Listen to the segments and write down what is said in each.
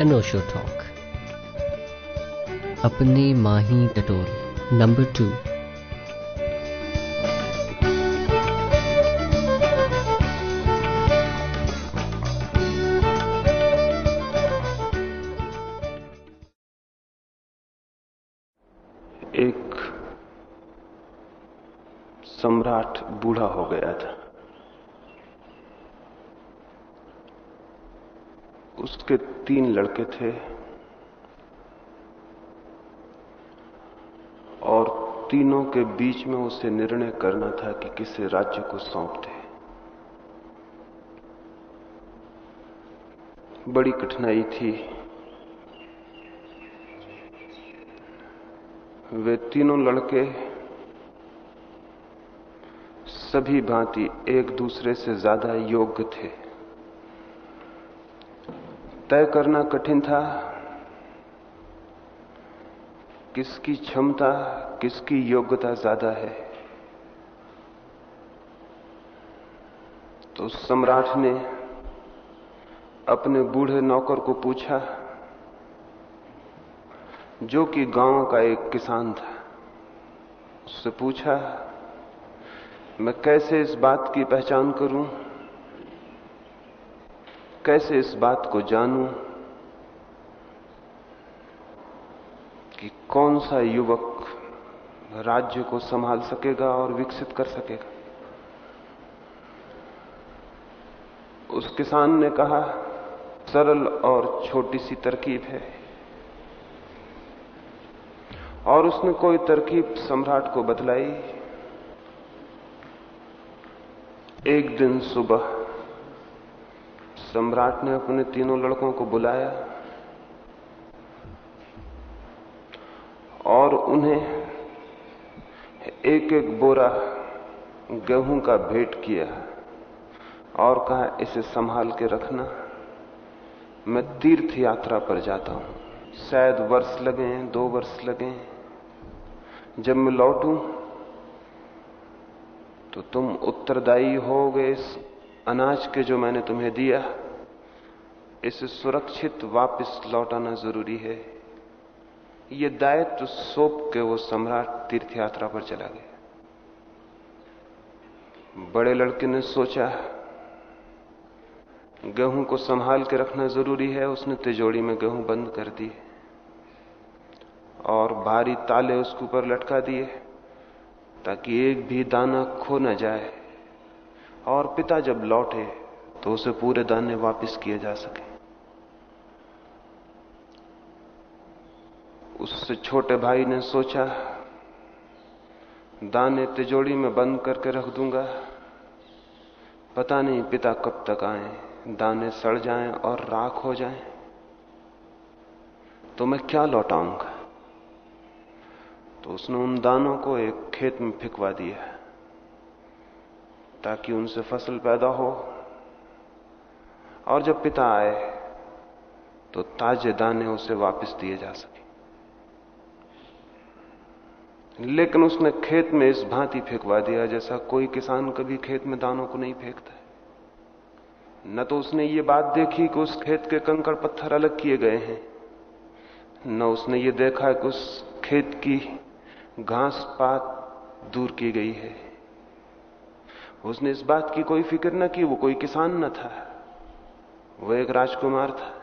अनोशो talk अपने माही टटोल number two एक सम्राट बूढ़ा हो गया था। उसके तीन लड़के थे और तीनों के बीच में उसे निर्णय करना था कि किसे राज्य को सौंप दे। बड़ी कठिनाई थी। वे तीनों लड़के सभी भांति एक दूसरे से ज़्यादा योग्य थे। तय करना कठिन था। किसकी क्षमता, किसकी योग्यता ज़्यादा है? तो सम्राट ने अपने बूढ़े नौकर को पूछा, जो कि गाँव का एक किसान था, उससे पूछा, मैं कैसे इस बात की पहचान करूँ? कैसे इस बात को जानूं कि कौन सा युवक राज्य को संभाल सकेगा और विकसित कर सकेगा? उस किसान ने कहा, सरल और छोटी सी तरकीब है। और उसने कोई तरकीब सम्राट को बतलाई। एक दिन सुबह सम्राट ने अपने तीनों लड़कों को बुलाया और उन्हें एक एक बोरा गेहूँ का भेंट किया और कहा, इसे संभाल के रखना। मैं तीर्थ यात्रा पर जाता हूँ। शायद वर्ष लगे दो वर्ष लगे जब मैं लौटूं तो तुम उत्तरदायी हो गए इस अनाज के जो मैंने तुम्हें दिया, इसे सुरक्षित वापस लौटाना ज़रूरी है। ये दायित्व सौंप के वो सम्राट तीर्थ यात्रा पर चला गया। बड़े लड़के ने सोचा, गेहूँ को संभाल के रखना ज़रूरी है, उसने तिजोड़ी में गेहूँ बंद कर दिए और भारी ताले उसके ऊपर लटका दिए, ताकि एक भी दाना खो न जाए। और पिता जब लौटे तो उसे पूरे दाने वापस किए जा सके। उससे छोटे भाई ने सोचा, दाने तिजोड़ी में बंद करके रख दूँगा। पता नहीं पिता कब तक आए, दाने सड़ जाएँ और राख हो जाएँ। तो मैं क्या लौटाऊँगा? तो उसने उन दानों को एक खेत में फिकवा दिया। ताकि उनसे फ़सल पैदा हो। और जब पिता आए तो ताजे दाने उसे वापस दिए जा सके। लेकिन उसने खेत में इस भांति फेंकवा दिया जैसा कोई किसान कभी खेत में दानों को नहीं फेंकता है। न तो उसने ये बात देखी कि उस खेत के कंकड़ पत्थर अलग किए गए हैं, न उसने ये देखा कि उस खेत की घास पात दूर की गई है। उसने इस बात की कोई फ़िक्र न की, वो कोई किसान न था। वो एक राजकुमार था।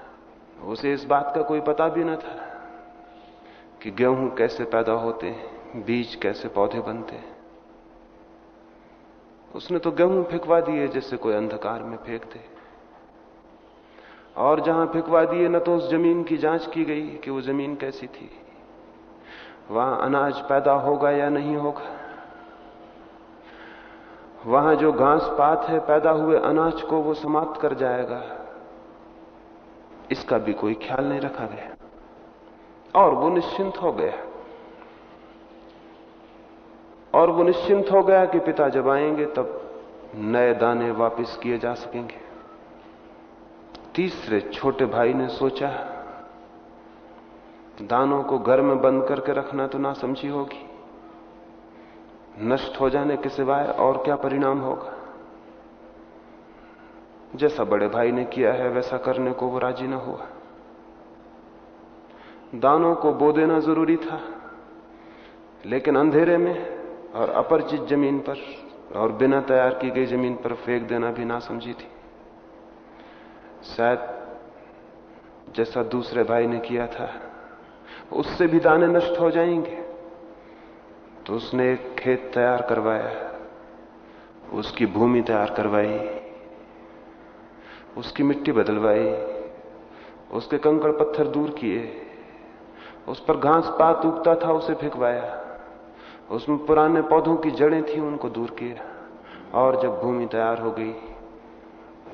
उसे इस बात का कोई पता भी न था कि गेहूँ कैसे पैदा होते बीज कैसे पौधे बनते उसने तो गेहूँ फेंकवा दिए जैसे कोई अंधकार में फेंक दे। और जहाँ फेंकवा दिए, न तो उस ज़मीन की जाँच की गई कि वो ज़मीन कैसी थी। वहाँ अनाज पैदा होगा या नहीं होगा। वहाँ जो घास पात है पैदा हुए अनाज को वो समाप्त कर जाएगा। इसका भी कोई ख्याल नहीं रखा गया। और वो निश्चिंत हो गया। और वो निश्चिंत हो गया कि पिता जब आएँगे, तब नए दाने वापस किए जा सकेंगे। तीसरे छोटे भाई ने सोचा, दानों को घर में बंद करके रखना तो ना समझी होगी। नष्ट हो जाने के सिवाय और क्या परिणाम होगा? जैसा बड़े भाई ने किया है, वैसा करने को वो राज़ी ना हुआ। दानों को बो देना ज़रूरी था, लेकिन अंधेरे में और अपरिचित ज़मीन पर और बिना तैयार की गई ज़मीन पर फेंक देना भी ना समझी थी। शायद जैसा दूसरे भाई ने किया था, उससे भी दाने नष्ट हो जाएँगे। तो उसने एक खेत तैयार करवाया। उसकी भूमि तैयार करवाई। उसकी मिट्टी बदलवाई। उसके कंकड़ पत्थर दूर किए। उस पर घास पात उगता था, उसे फेंकवाया। उसमें पुराने पौधों की जड़ें थी, उनको दूर किया। और जब भूमि तैयार हो गई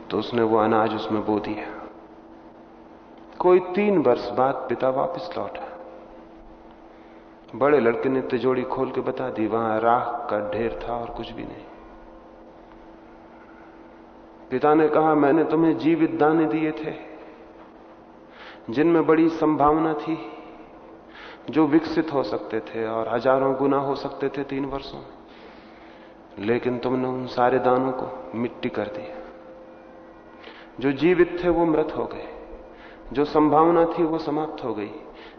तो उसने वो अनाज उसमें बो दिया। कोई तीन वर्ष बाद पिता वापस लौटा। बड़े लड़के ने तिजोड़ी खोल के बता दी, वहाँ राख का ढेर था और कुछ भी नहीं। पिता ने कहा, मैंने तुम्हें जीवित दाने दिए थे, जिनमें बड़ी संभावना थी, जो विकसित हो सकते थे और हज़ारों गुना हो सकते थे तीन वर्षों में। लेकिन तुमने उन सारे दानों को मिट्टी कर दिया। जो जीवित थे, वो मृत हो गए। जो संभावना थी वो समाप्त हो गई।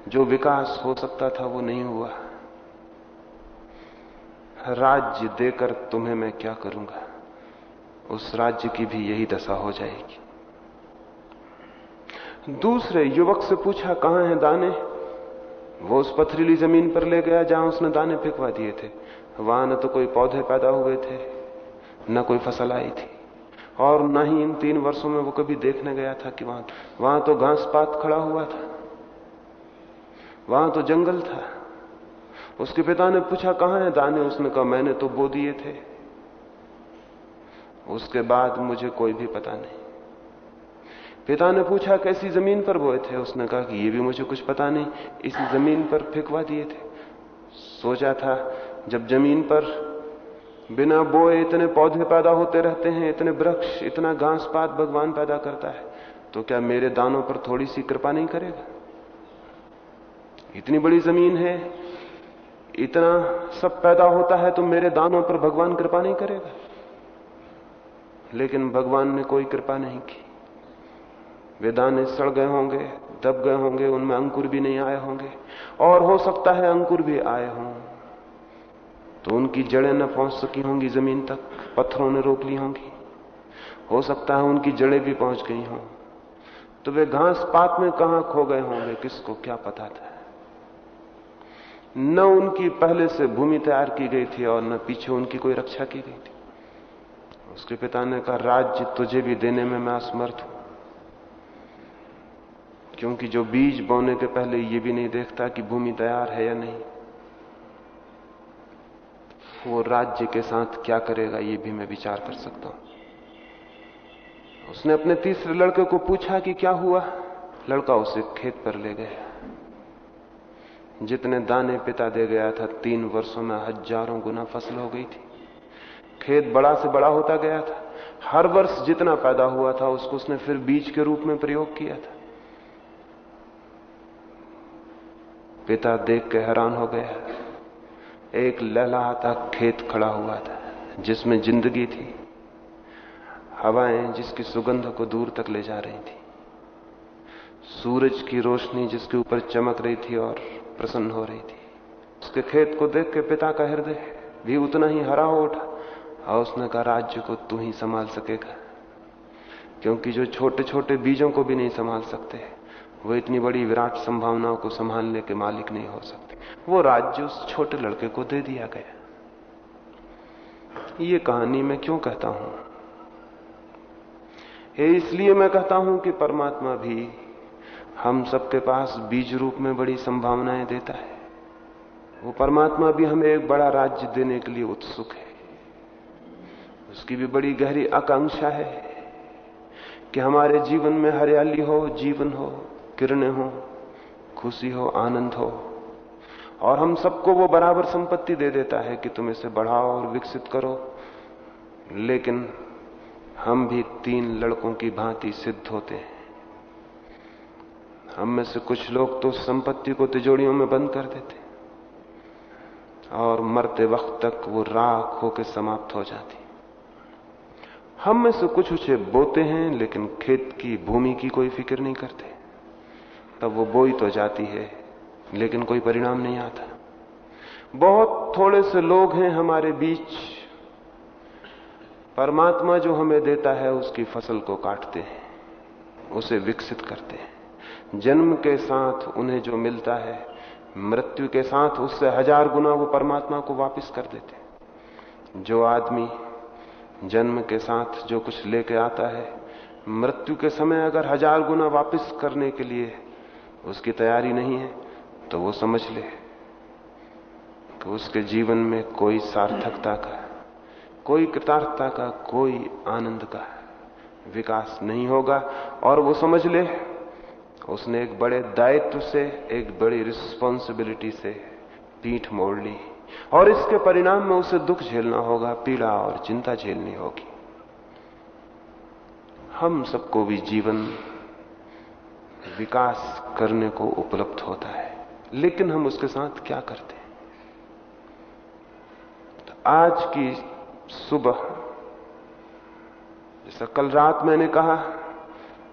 जो विकास हो सकता था वो नहीं हुआ। राज्य देकर तुम्हें मैं क्या करूँगा? उस राज्य की भी यही दशा हो जाएगी। दूसरे युवक से पूछा, कहाँ है दाने? वो उस पथरीली ज़मीन पर ले गया जहाँ उसने दाने फेंकवा दिए थे। वहाँ न तो कोई पौधे पैदा हुए थे, न कोई फ़सल आई थी। और न ही इन तीन वर्षों में वो कभी देखने गया था कि वहाँ वहाँ तो घास पात खड़ा हुआ था। वहाँ तो जंगल था। उसके पिता ने पूछा, कहाँ है दाने? उसने कहा, मैंने तो बो दिए थे। उसके बाद मुझे कोई भी पता नहीं। पिता ने पूछा, कैसी ज़मीन पर बोए थे? उसने कहा कि, ये भी मुझे कुछ पता नहीं। इसी ज़मीन पर फेंकवा दिए थे। सोचा था, जब ज़मीन पर बिना बोए इतने पौधे पैदा होते रहते हैं, इतने वृक्ष, इतना घास पात भगवान पैदा करता है तो क्या मेरे दानों पर थोड़ी सी कृपा नहीं करेगा? इतनी बड़ी ज़मीन है, इतना सब पैदा होता है तो मेरे दानों पर भगवान कृपा नहीं करेगा? लेकिन भगवान ने कोई कृपा नहीं की। वे दाने सड़ गए होंगे, दब गए होंगे, उनमें अंकुर भी नहीं आए होंगे, और हो सकता है अंकुर भी आए हों। तो उनकी जड़ें न पहुँच सकी होंगी ज़मीन तक, पत्थरों ने रोक ली होंगी। हो सकता है उनकी जड़ें भी पहुँच गई हों। तो वे घास पात में कहाँ खो गए होंगे किसको क्या पता था? न उनकी पहले से भूमि तैयार की गई थी और न पीछे उनकी कोई रक्षा की गई थी। उसके पिता ने कहा राज्य तुझे भी देने में मैं असमर्थ हूँ। क्योंकि जो बीज बोने के पहले ये भी नहीं देखता कि भूमि तैयार है या नहीं। वो राज्य के साथ क्या करेगा, ये भी मैं विचार कर सकता हूँ। उसने अपने तीसरे लड़के को पूछा कि क्या हुआ? लड़का उसे खेत पर ले गया। जितने दाने पिता दे गया था, तीन वर्षों में हज़ारों गुना फ़सल हो गई थी। खेत बड़ा से बड़ा होता गया था। हर वर्ष जितना पैदा हुआ था, उसको उसने फिर बीज के रूप में प्रयोग किया था। पिता देख के हैरान हो गया। एक लहलाता खेत खड़ा हुआ था, जिसमें ज़िंदगी थी। हवाएँ जिसकी सुगंध को दूर तक ले जा रही थी। सूरज की रोशनी जिसके ऊपर चमक रही थी और प्रसन्न हो रही थी। उसके खेत को देख के पिता का हृदय भी उतना ही हरा हो उठा और उसने कहा, राज्य को तू ही संभाल सकेगा, क्योंकि जो छोटे छोटे बीजों को भी नहीं संभाल सकते, वो इतनी बड़ी विराट संभावनाओं को संभालने के मालिक नहीं हो सकते। वो राज्य उस छोटे लड़के को दे दिया गया। ये कहानी मैं क्यों कहता हूँ? ये इसलिए मैं कहता हूँ कि परमात्मा भी हम सबके पास बीज रूप में बड़ी संभावनाएँ देता है। वो परमात्मा भी हमें एक बड़ा राज्य देने के लिए उत्सुक है। उसकी भी बड़ी गहरी आकांक्षा है कि हमारे जीवन में हरियाली हो, जीवन हो, किरणें हो, खुशी हो, आनंद हो। और हम सबको वो बराबर संपत्ति दे देता है कि तुम इसे बढ़ाओ और विकसित करो। लेकिन हम भी तीन लड़कों की भांति सिद्ध होते हैं। हम में से कुछ लोग तो संपत्ति को तिजोड़ियों में बंद कर देते और मरते वक्त तक वो राख होकर समाप्त हो जाती हम में से कुछ उसे बोते हैं, लेकिन खेत की, भूमि की कोई फ़िक्र नहीं करते। तब वो बोई तो जाती है लेकिन कोई परिणाम नहीं आता। बहुत थोड़े से लोग हैं हमारे बीच। परमात्मा जो हमें देता है, उसकी फ़सल को काटते हैं, उसे विकसित करते हैं। जन्म के साथ उन्हें जो मिलता है, मृत्यु के साथ उससे हज़ार गुना वो परमात्मा को वापस कर देते हैं। जो आदमी जन्म के साथ जो कुछ लेके आता है, मृत्यु के समय अगर हज़ार गुना वापस करने के लिए उसकी तैयारी नहीं है तो वो समझ ले कि उसके जीवन में कोई सार्थकता का, कोई कृतार्थता का कोई आनंद का विकास नहीं होगा। और वो समझ ले, उसने एक बड़े दायित्व से, एक बड़ी रिस्पॉन्सिबिलिटी से पीठ मोड़ ली। और इसके परिणाम में उसे दुख झेलना होगा, पीड़ा और चिंता झेलनी होगी। हम सबको भी जीवन, विकास करने को उपलब्ध होता है। लेकिन हम उसके साथ क्या करते हैं? तो आज की सुबह, जैसा कल रात मैंने कहा,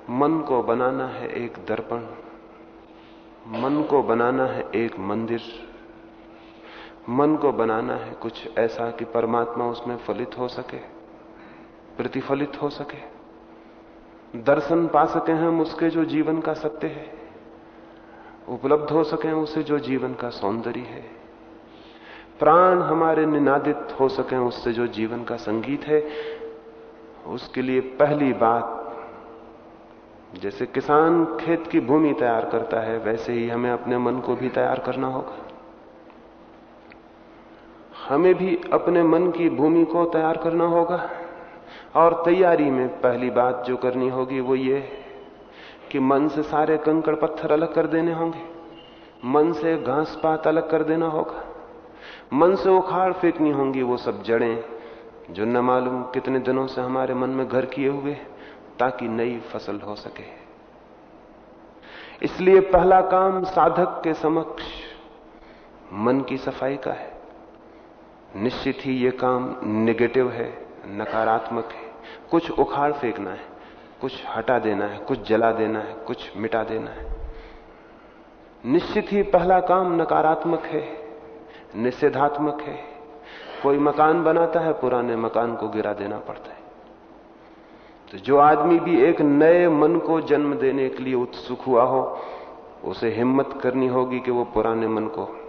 मन को बनाना है एक दर्पण, मन को बनाना है एक मंदिर, मन को बनाना है कुछ ऐसा कि परमात्मा उसमें फलित हो सके, प्रतिफलित हो सके। दर्शन पा सके हम उसके जो जीवन का सत्य है। उपलब्ध हो सके उसे जो जीवन का सौंदर्य है। प्राण हमारे निनादित हो सके, उससे जो जीवन का संगीत है। उसके लिए पहली बात, जैसे किसान खेत की भूमि तैयार करता है, वैसे ही हमें अपने मन को भी तैयार करना होगा। हमें भी अपने मन की भूमि को तैयार करना होगा। और तैयारी में पहली बात जो करनी होगी वो ये कि मन से सारे कंकड़ पत्थर अलग कर देने होंगे। मन से घास पात अलग कर देना होगा। मन से उखाड़ फेंकनी होंगी वो सब जड़ें, जो न मालूम कितने दिनों से हमारे मन में घर किए हुए ताकि नई फ़सल हो सके। इसलिए पहला काम साधक के समक्ष मन की सफ़ाई का है। निश्चित ही यह काम निगेटिव है, नकारात्मक है। कुछ उखाड़ फेंकना है। कुछ हटा देना है, कुछ जला देना है, कुछ मिटा देना है। निश्चित ही पहला काम नकारात्मक है, निषेधात्मक है। कोई मकान बनाता है, पुराने मकान को गिरा देना पड़ता है। तो जो आदमी भी एक नए मन को जन्म देने के लिए उत्सुक हुआ हो, उसे हिम्मत करनी होगी कि वो पुराने मन को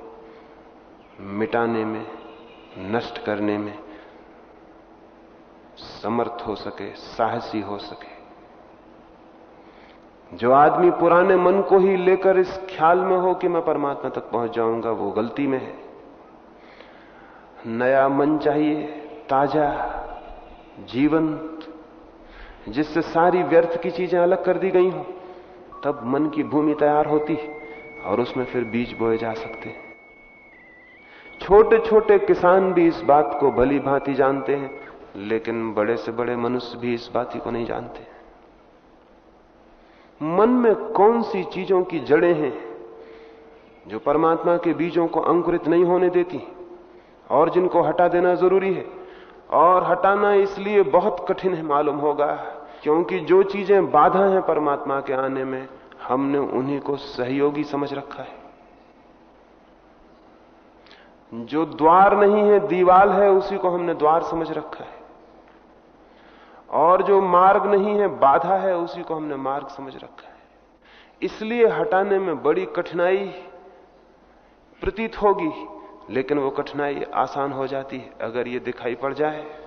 मिटाने में, नष्ट करने में समर्थ हो सके, साहसी हो सके। जो आदमी पुराने मन को ही लेकर इस ख्याल में हो कि मैं परमात्मा तक पहुँच जाऊँगा, वो गलती में है। नया मन चाहिए, ताज़ा, जीवंत, जिससे सारी व्यर्थ की चीज़ें अलग कर दी गई हो, तब मन की भूमि तैयार होती और उसमें फिर बीज बोए जा सकते छोटे छोटे किसान भी इस बात को भली भांति जानते हैं, लेकिन बड़े से बड़े मनुष्य भी इस बात को नहीं जानते। मन में कौन सी चीज़ों की जड़ें हैं जो परमात्मा के बीजों को अंकुरित नहीं होने देती और जिनको हटा देना ज़रूरी है? और हटाना इसलिए बहुत कठिन है, मालूम होगा, क्योंकि जो चीज़ें बाधा हैं परमात्मा के आने में, हमने उन्हीं को सहयोगी समझ रखा है। जो द्वार नहीं है, दीवाल है, उसी को हमने द्वार समझ रखा है। और जो मार्ग नहीं है, बाधा है, उसी को हमने मार्ग समझ रखा है। इसलिए हटाने में बड़ी कठिनाई प्रतीत होगी, लेकिन वो कठिनाई आसान हो जाती है, अगर ये दिखाई पड़ जाए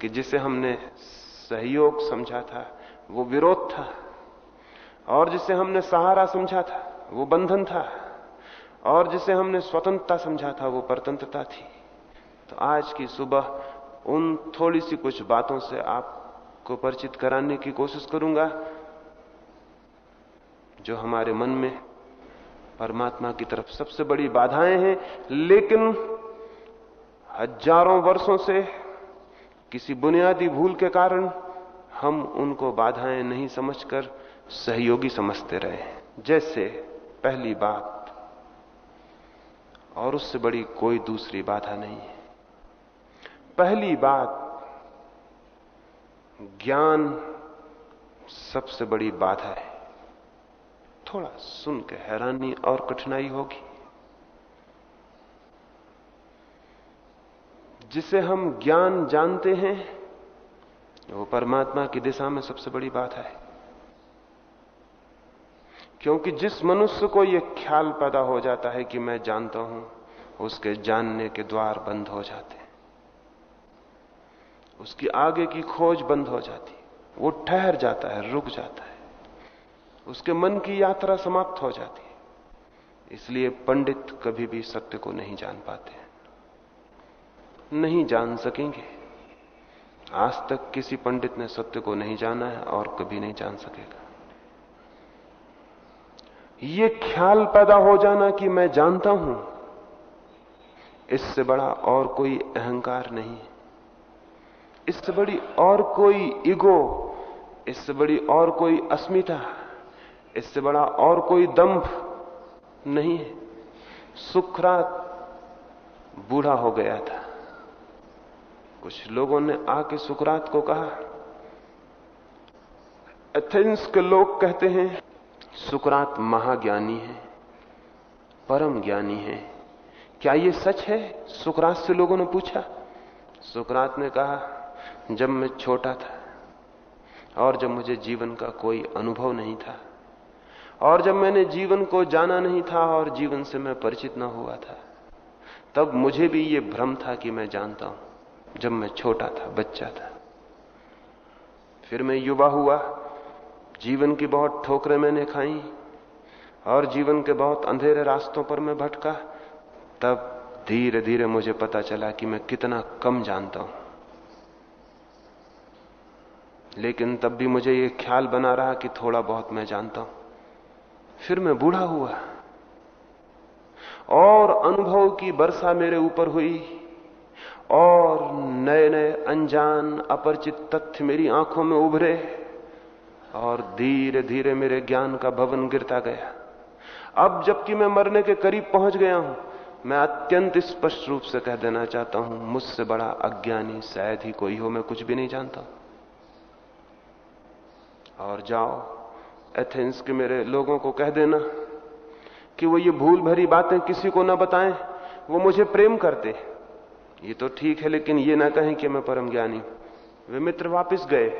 कि जिसे हमने सहयोग समझा था, वो विरोध था, और जिसे हमने सहारा समझा था, वो बंधन था, और जिसे हमने स्वतंत्रता समझा था, वो परतंत्रता थी। तो आज की सुबह उन थोड़ी सी कुछ बातों से आपको परिचित कराने की कोशिश करूँगा, जो हमारे मन में परमात्मा की तरफ़ सबसे बड़ी बाधाएँ हैं, लेकिन हज़ारों वर्षों से किसी बुनियादी भूल के कारण हम उनको बाधाएँ नहीं समझकर सहयोगी समझते रहे जैसे पहली बात, और उससे बड़ी कोई दूसरी बाधा नहीं है। पहली बात, ज्ञान सबसे बड़ी बाधा है। थोड़ा सुन के हैरानी और कठिनाई होगी। जिसे हम ज्ञान जानते हैं, वो परमात्मा की दिशा में सबसे बड़ी बात है। क्योंकि जिस मनुष्य को यह ख्याल पैदा हो जाता है कि मैं जानता हूँ, उसके जानने के द्वार बंद हो जाते उसकी आगे की खोज बंद हो जाती। वो ठहर जाता है, रुक जाता है। उसके मन की यात्रा समाप्त हो जाती है। इसलिए पंडित कभी भी सत्य को नहीं जान पाते नहीं जान सकेंगे। आज तक किसी पंडित ने सत्य को नहीं जाना है और कभी नहीं जान सकेगा। ये ख्याल पैदा हो जाना कि मैं जानता हूँ, इससे बड़ा और कोई अहंकार नहीं इससे बड़ी और कोई ईगो, इससे बड़ी और कोई अस्मिता, इससे बड़ा और कोई दंभ नहीं है। सुखरात बूढ़ा हो गया था। कुछ लोगों ने आके सुकरात को कहा एथेंस के लोग कहते हैं सुकरात महाज्ञानी है, परम ज्ञानी है। क्या यह सच है? सुकरात से लोगों ने पूछा। सुकरात ने कहा जब मैं छोटा था और जब मुझे जीवन का कोई अनुभव नहीं था और जब मैंने जीवन को जाना नहीं था और जीवन से मैं परिचित ना हुआ था, तब मुझे भी ये भ्रम था कि मैं जानता हूँ, जब मैं छोटा था, बच्चा था। फिर मैं युवा हुआ, जीवन की बहुत ठोकरें मैंने खाई और जीवन के बहुत अंधेरे रास्तों पर मैं भटका, तब धीरे धीरे मुझे पता चला कि मैं कितना कम जानता हूँ। लेकिन तब भी मुझे यह ख्याल बना रहा कि थोड़ा बहुत मैं जानता हूँ। फिर मैं बूढ़ा हुआ। और अनुभव की वर्षा मेरे ऊपर हुई। और नए नए अनजान, अपरिचित तथ्य मेरी आँखों में उभरे। और धीरे धीरे मेरे ज्ञान का भवन गिरता गया। अब जबकि मैं मरने के करीब पहुँच गया हूँ, मैं अत्यंत स्पष्ट रूप से कह देना चाहता हूँ, मुझसे बड़ा अज्ञानी, शायद ही कोई हो, मैं कुछ भी नहीं जानता। और जाओ एथेंस के मेरे लोगों को कह देना कि वो ये भूल भरी बातें किसी को ना बताएँ, वो मुझे प्रेम करते। ये तो ठीक है, लेकिन ये ना कहें कि मैं परम ज्ञानी। वे मित्र वापस गए,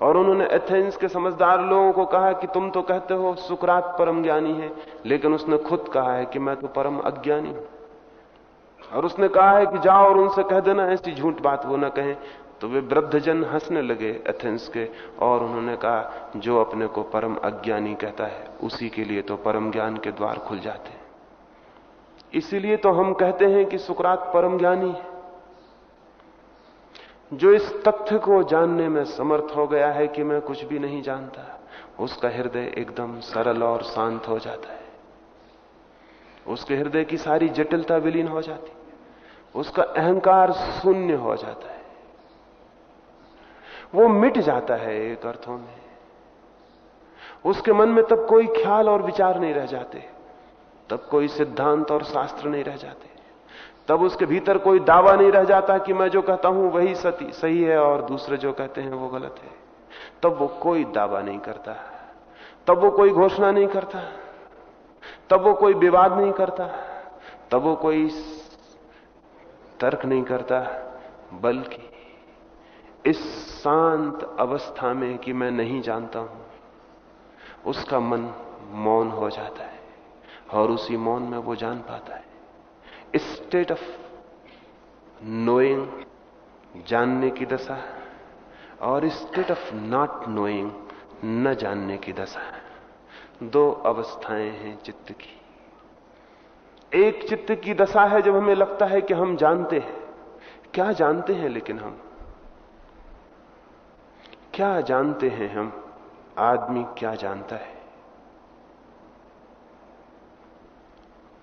और उन्होंने एथेंस के समझदार लोगों को कहा कि तुम तो कहते हो, सुकरात परम ज्ञानी है, लेकिन उसने खुद कहा है कि मैं तो परम अज्ञानी हूँ। और उसने कहा है कि जाओ और उनसे कह देना, ऐसी झूठ बात वो ना कहें। तो वे वृद्धजन हंसने लगे एथेंस के, और उन्होंने कहा, जो अपने को परम अज्ञानी कहता है, उसी के लिए तो परम ज्ञान के द्वार खुल जाते हैं। इसीलिए तो हम कहते हैं कि सुकरात परम ज्ञानी है। जो इस तथ्य को जानने में समर्थ हो गया है कि मैं कुछ भी नहीं जानता, उसका हृदय एकदम सरल और शांत हो जाता है। उसके हृदय की सारी जटिलता विलीन हो जाती उसका अहंकार शून्य हो जाता है। वो मिट जाता है एक अर्थों में। उसके मन में तब कोई ख्याल और विचार नहीं रह जाते। तब कोई सिद्धांत और शास्त्र नहीं रह जाते। तब उसके भीतर कोई दावा नहीं रह जाता कि मैं जो कहता हूँ वही सती, सही है और दूसरे जो कहते हैं वो गलत है। तब वो कोई दावा नहीं करता। तब वो कोई घोषणा नहीं करता। तब वो कोई विवाद नहीं करता। तब वो कोई तर्क नहीं करता, बल्कि इस शांत अवस्था में कि मैं नहीं जानता हूँ। उसका मन मौन हो जाता है और उसी मौन में वो जान पाता है। स्टेट ऑफ़ नोइंग जानने की दशा और स्टेट ऑफ़ नॉट नोइंग न जानने की दशा। दो अवस्थाएँ हैं चित्त की। एक चित्त की दशा है जब हमें लगता है कि हम जानते हैं। क्या जानते हैं लेकिन हम? क्या जानते हैं हम? आदमी क्या जानता है?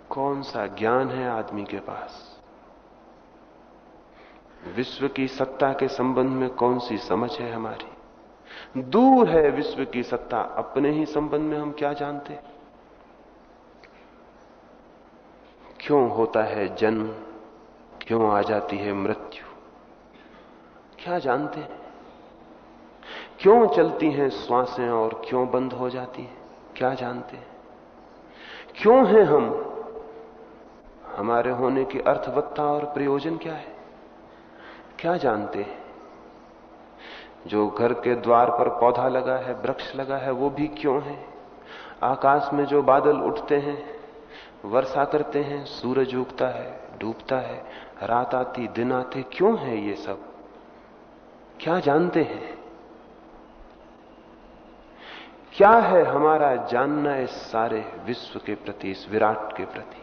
कौन सा ज्ञान है आदमी के पास? विश्व की सत्ता के संबंध में कौन सी समझ है हमारी? दूर है विश्व की सत्ता, अपने ही संबंध में हम क्या जानते? क्यों होता है जन्म? क्यों आ जाती है मृत्यु? क्या जानते हैं? क्यों चलती हैं श्वासें और क्यों बंद हो जाती हैं? क्या जानते हैं? क्यों हैं हम? हमारे होने की अर्थवत्ता और प्रयोजन क्या है? क्या जानते हैं? जो घर के द्वार पर पौधा लगा है, वृक्ष लगा है, वो भी क्यों है? आकाश में जो बादल उठते हैं, वर्षा करते हैं, सूरज उगता है, डूबता है, रात आती, दिन आते, क्यों है ये सब? क्या जानते हैं? क्या है हमारा जानना इस सारे विश्व के प्रति, इस विराट के प्रति?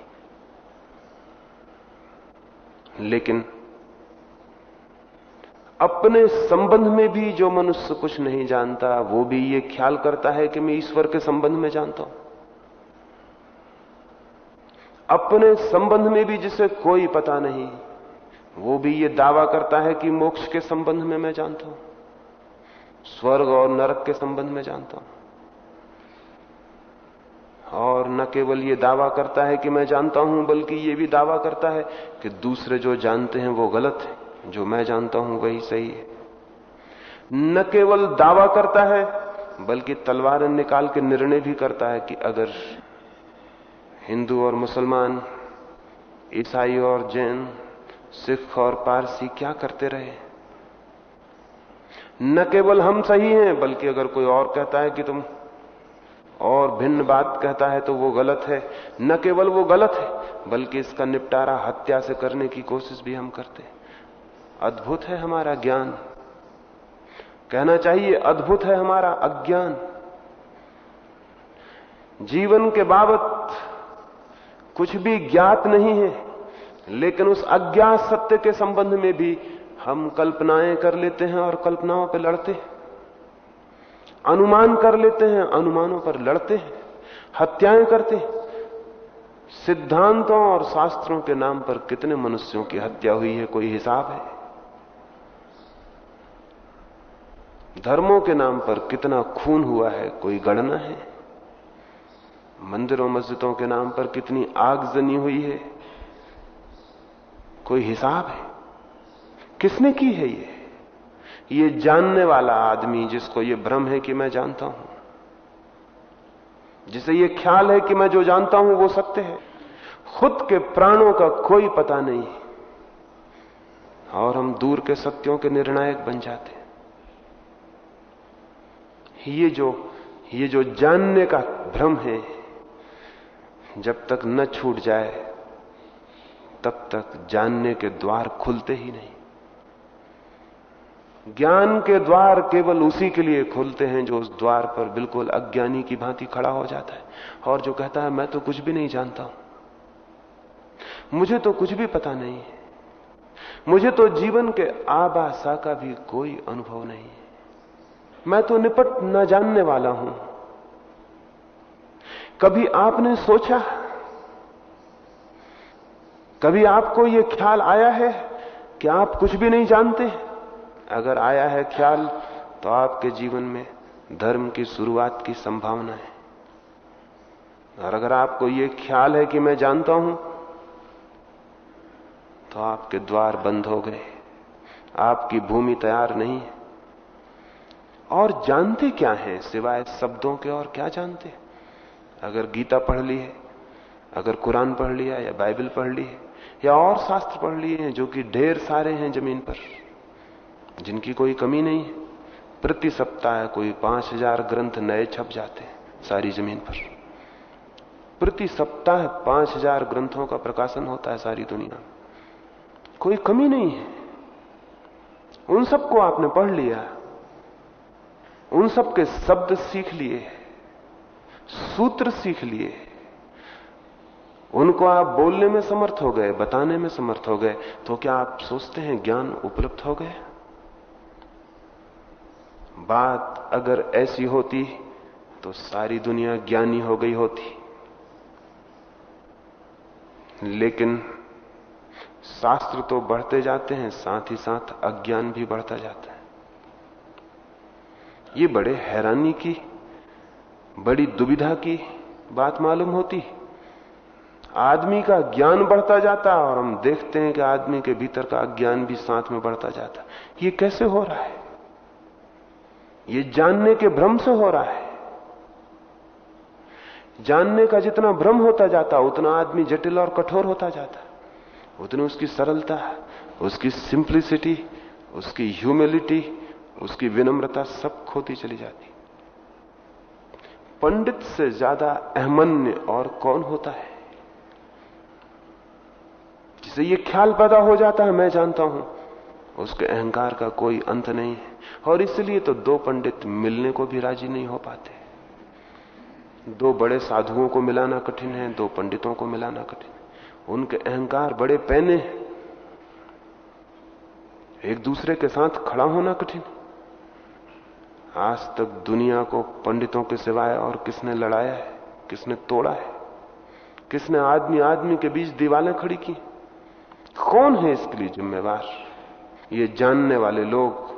लेकिन अपने संबंध में भी जो मनुष्य कुछ नहीं जानता, वो भी ये ख्याल करता है कि मैं ईश्वर के संबंध में जानता हूँ। अपने संबंध में भी जिसे कोई पता नहीं, वो भी ये दावा करता है कि मोक्ष के संबंध में मैं जानता हूँ, स्वर्ग और नरक के संबंध में जानता हूँ। और न केवल ये दावा करता है कि मैं जानता हूँ, बल्कि ये भी दावा करता है कि दूसरे जो जानते हैं वो गलत है। जो मैं जानता हूँ वही सही है। न केवल दावा करता है, बल्कि तलवार निकाल के निर्णय भी करता है कि अगर हिंदू और मुसलमान, ईसाई और जैन, सिख और पारसी क्या करते रहे? न केवल हम सही हैं, बल्कि अगर कोई और कहता है कि तुम और भिन्न बात कहता है तो वो गलत है। न केवल वो गलत है, बल्कि इसका निपटारा हत्या से करने की कोशिश भी हम करते हैं। अद्भुत है हमारा ज्ञान। कहना चाहिए, अद्भुत है हमारा अज्ञान। जीवन के बाबत कुछ भी ज्ञात नहीं है, लेकिन उस अज्ञात सत्य के संबंध में भी हम कल्पनाएँ कर लेते हैं और कल्पनाओं पर लड़ते हैं। अनुमान कर लेते हैं, अनुमानों पर लड़ते हैं, हत्याएँ करते हैं। सिद्धांतों और शास्त्रों के नाम पर कितने मनुष्यों की हत्या हुई है, कोई हिसाब है? धर्मों के नाम पर कितना खून हुआ है, कोई गणना है? मंदिरों, मस्जिदों के नाम पर कितनी आग जनी हुई है, कोई हिसाब है? किसने की है ये? ये जानने वाला आदमी जिसको ये भ्रम है कि मैं जानता हूँ, जिसे ये ख्याल है कि मैं जो जानता हूँ वो सत्य है, खुद के प्राणों का कोई पता नहीं और हम दूर के सत्यों के निर्णायक बन जाते हैं। ये जो ये जो जानने का भ्रम है, जब तक न छूट जाए, तब तक जानने के द्वार खुलते ही नहीं। ज्ञान के द्वार केवल उसी के लिए खुलते हैं जो उस द्वार पर बिल्कुल अज्ञानी की भांति खड़ा हो जाता है। और जो कहता है, मैं तो कुछ भी नहीं जानता हूँ। मुझे तो कुछ भी पता नहीं है। मुझे तो जीवन के आबासा का भी कोई अनुभव नहीं है। मैं तो निपट न जानने वाला हूँ। कभी आपने सोचा? कभी आपको यह ख्याल आया है कि आप कुछ भी नहीं जानते? हैं अगर आया है ख्याल तो आपके जीवन में धर्म की शुरुआत की संभावना है। और अगर आपको यह ख्याल है कि मैं जानता हूँ तो आपके द्वार बंद हो गए। आपकी भूमि तैयार नहीं है। और जानते क्या है, सिवाय शब्दों के और क्या जानते? अगर गीता पढ़ ली है, अगर कुरान पढ़ लिया या बाइबल पढ़ ली है, या और शास्त्र पढ़ लिए हैं जो कि ढेर सारे हैं ज़मीन पर जिनकी कोई कमी नहीं है प्रति सप्ताह कोई पाँच हज़ार ग्रंथ नए छप जाते हैं सारी ज़मीन पर। प्रति सप्ताह पाँच हज़ार ग्रंथों का प्रकाशन होता है सारी दुनिया कोई कमी नहीं है। उन सबको आपने पढ़ लिया, उन सब के शब्द सीख लिए, सूत्र सीख लिए, उनको आप बोलने में समर्थ हो गए, बताने में समर्थ हो गए तो क्या आप सोचते हैं ज्ञान उपलब्ध हो गए बात अगर ऐसी होती तो सारी दुनिया ज्ञानी हो गई होती। लेकिन शास्त्र तो बढ़ते जाते हैं, साथ ही साथ अज्ञान भी बढ़ता जाता है। ये बड़े हैरानी की, बड़ी दुविधा की बात मालूम होती। आदमी का ज्ञान बढ़ता जाता है और हम देखते हैं कि आदमी के भीतर का अज्ञान भी साथ में बढ़ता जाता। है ये कैसे हो रहा है? ये जानने के भ्रम से हो रहा है। जानने का जितना भ्रम होता जाता, उतना आदमी जटिल और कठोर होता जाता। उतनी उसकी सरलता, उसकी सिंप्लिसिटी उसकी ह्यूमिलिटी उसकी विनम्रता सब खोती चली जाती। पंडित से ज़्यादा अहमन्य और कौन होता है? जिसे ये ख्याल पैदा हो जाता है, मैं जानता हूँ। उसके अहंकार का कोई अंत नहीं है। और इसलिए तो दो पंडित मिलने को भी राज़ी नहीं हो पाते। दो बड़े साधुओं को मिलाना कठिन है, दो पंडितों को मिलाना कठिन है। उनके अहंकार बड़े हैं। एक दूसरे के साथ खड़ा होना कठिन आज तक दुनिया को पंडितों के सिवाय और किसने लड़ाया है, किसने तोड़ा है, किसने आदमी आदमी के बीच दीवारें खड़ी की कौन है इसके लिए जिम्मेवार? ये जानने वाले लोग।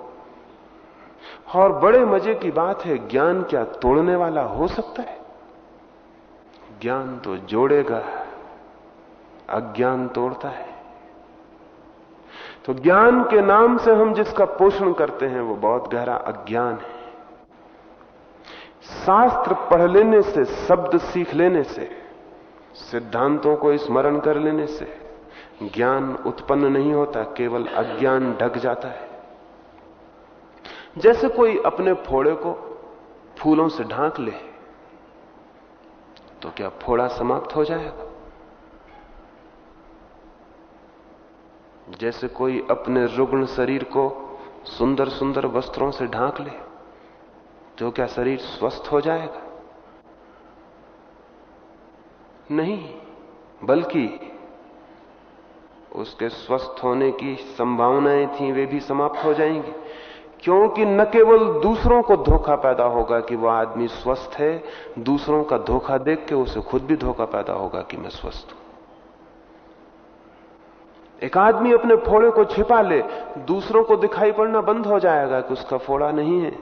और बड़े मज़े की बात है, ज्ञान क्या तोड़ने वाला हो सकता है? ज्ञान तो जोड़ेगा, अज्ञान तोड़ता है। तो ज्ञान के नाम से हम जिसका पोषण करते हैं, वो बहुत गहरा अज्ञान है। शास्त्र पढ़ लेने से, शब्द सीख लेने से, सिद्धांतों को स्मरण कर लेने से ज्ञान उत्पन्न नहीं होता, केवल अज्ञान ढक जाता है। जैसे कोई अपने फोड़े को फूलों से ढांक ले तो क्या फोड़ा समाप्त हो जाएगा? जैसे कोई अपने रुग्ण शरीर को सुंदर सुंदर वस्त्रों से ढांक ले तो क्या शरीर स्वस्थ हो जाएगा? नहीं, बल्कि उसके स्वस्थ होने की संभावनाएँ थी, वे भी समाप्त हो जाएँगी। क्योंकि न केवल दूसरों को धोखा पैदा होगा कि वह आदमी स्वस्थ है, दूसरों का धोखा देख के उसे खुद भी धोखा पैदा होगा कि मैं स्वस्थ हूँ। एक आदमी अपने फोड़े को छिपा ले, दूसरों को दिखाई पड़ना बंद हो जाएगा कि उसका फोड़ा नहीं है।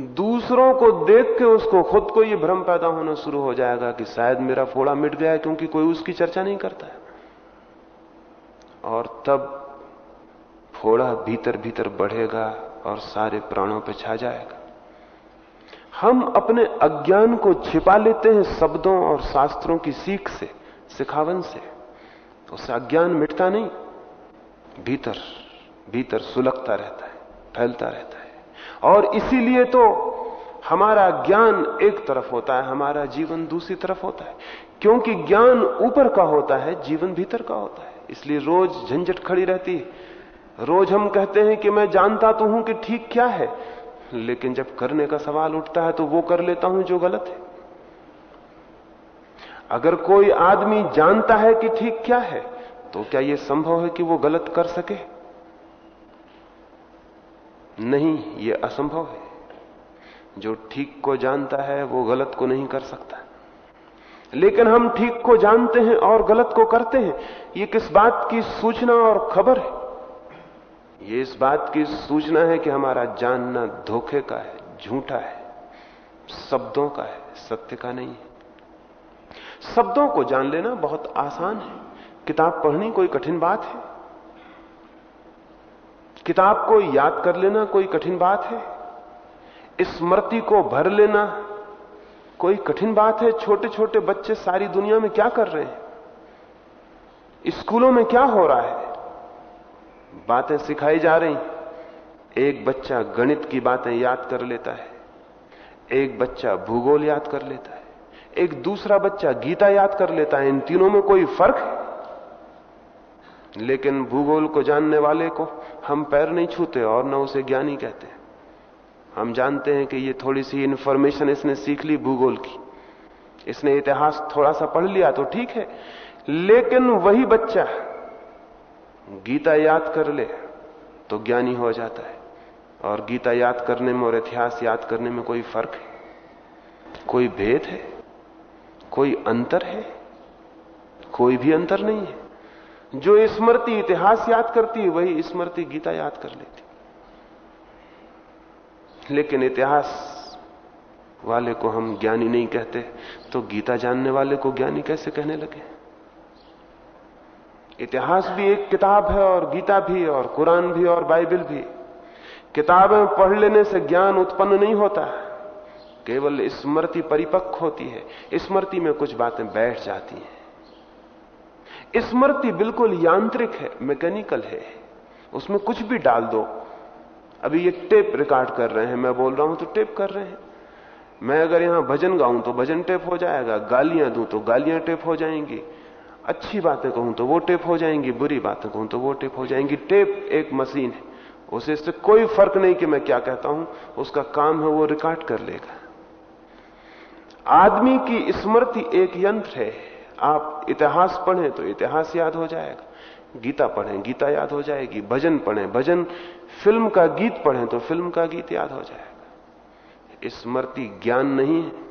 दूसरों को देख के उसको खुद को यह भ्रम पैदा होना शुरू हो जाएगा कि शायद मेरा फोड़ा मिट गया क्योंकि कोई उसकी चर्चा नहीं करता है। और तब फोड़ा भीतर भीतर बढ़ेगा और सारे प्राणों पर छा जाएगा। हम अपने अज्ञान को छिपा लेते हैं शब्दों और शास्त्रों की सीख से, सिखावन से। उससे अज्ञान मिटता नहीं, भीतर भीतर सुलगता रहता है, फैलता रहता है। और इसीलिए तो हमारा ज्ञान एक तरफ़ होता है, हमारा जीवन दूसरी तरफ़ होता है। क्योंकि ज्ञान ऊपर का होता है, जीवन भीतर का होता है। इसलिए रोज झंझट खड़ी रहती है। रोज हम कहते हैं कि मैं जानता तो हूँ कि ठीक क्या है, लेकिन जब करने का सवाल उठता है तो वो कर लेता हूँ जो गलत है। अगर कोई आदमी जानता है कि ठीक क्या है तो क्या यह संभव है कि वो गलत कर सके? नहीं यह असंभव है। जो ठीक को जानता है, वो गलत को नहीं कर सकता। लेकिन हम ठीक को जानते हैं और गलत को करते हैं। ये किस बात की सूचना और खबर है? ये इस बात की सूचना है कि हमारा जानना धोखे का है, झूठा है, शब्दों का है, सत्य का नहीं है। शब्दों को जान लेना बहुत आसान है। किताब पढ़नी कोई कठिन बात है। किताब को याद कर लेना कोई कठिन बात है। स्मृति को भर लेना कोई कठिन बात है छोटे छोटे बच्चे सारी दुनिया में क्या कर रहे हैं? स्कूलों में क्या हो रहा है? बातें सिखाई जा रही एक बच्चा गणित की बातें याद कर लेता है। एक बच्चा भूगोल याद कर लेता है। एक दूसरा बच्चा गीता याद कर लेता है। इन तीनों में कोई फ़र्क है? लेकिन भूगोल को जानने वाले को हम पैर नहीं छूते और न उसे ज्ञानी कहते हम जानते हैं कि ये थोड़ी सी इंफॉर्मेशन इसने सीख ली भूगोल की। इसने इतिहास थोड़ा सा पढ़ लिया तो ठीक है, लेकिन वही बच्चा गीता याद कर ले तो ज्ञानी हो जाता है। और गीता याद करने में और इतिहास याद करने में कोई फ़र्क है? कोई भेद है? कोई अंतर है? कोई भी अंतर नहीं है। जो स्मृति इतिहास याद करती है, वही स्मृति गीता याद कर लेती लेकिन इतिहास वाले को हम ज्ञानी नहीं कहते तो गीता जानने वाले को ज्ञानी कैसे कहने लगे? इतिहास भी एक किताब है और गीता भी और कुरान भी और बाइबल भी। किताबें पढ़ लेने से ज्ञान उत्पन्न नहीं होता केवल स्मृति परिपक्व होती है। स्मृति में कुछ बातें बैठ जाती हैं। स्मृति बिल्कुल यांत्रिक है, मैकेनिकल है। उसमें कुछ भी डाल दो। अभी ये टेप रिकॉर्ड कर रहे हैं, मैं बोल रहा हूँ तो टेप कर रहे हैं। मैं अगर यहाँ भजन गाऊं तो भजन टेप हो जाएगा, गालियाँ दूँ तो गालियाँ टेप हो जाएँगी। अच्छी बातें कहूँ तो वो टेप हो जाएँगी, बुरी बातें कहूँ तो वो टेप हो जाएँगी। टेप एक मशीन है, उसे इससे कोई फ़र्क नहीं कि मैं क्या कहता हूँ, उसका काम है वो रिकॉर्ड कर लेगा। आदमी की स्मृति एक यंत्र है, आप इतिहास पढ़ें तो इतिहास याद हो जाएगा, गीता पढ़ें, गीता याद हो जाएगी, भजन पढ़ें, भजन फ़िल्म का गीत पढ़ें तो फ़िल्म का गीत याद हो जाएगा। स्मृति ज्ञान नहीं है।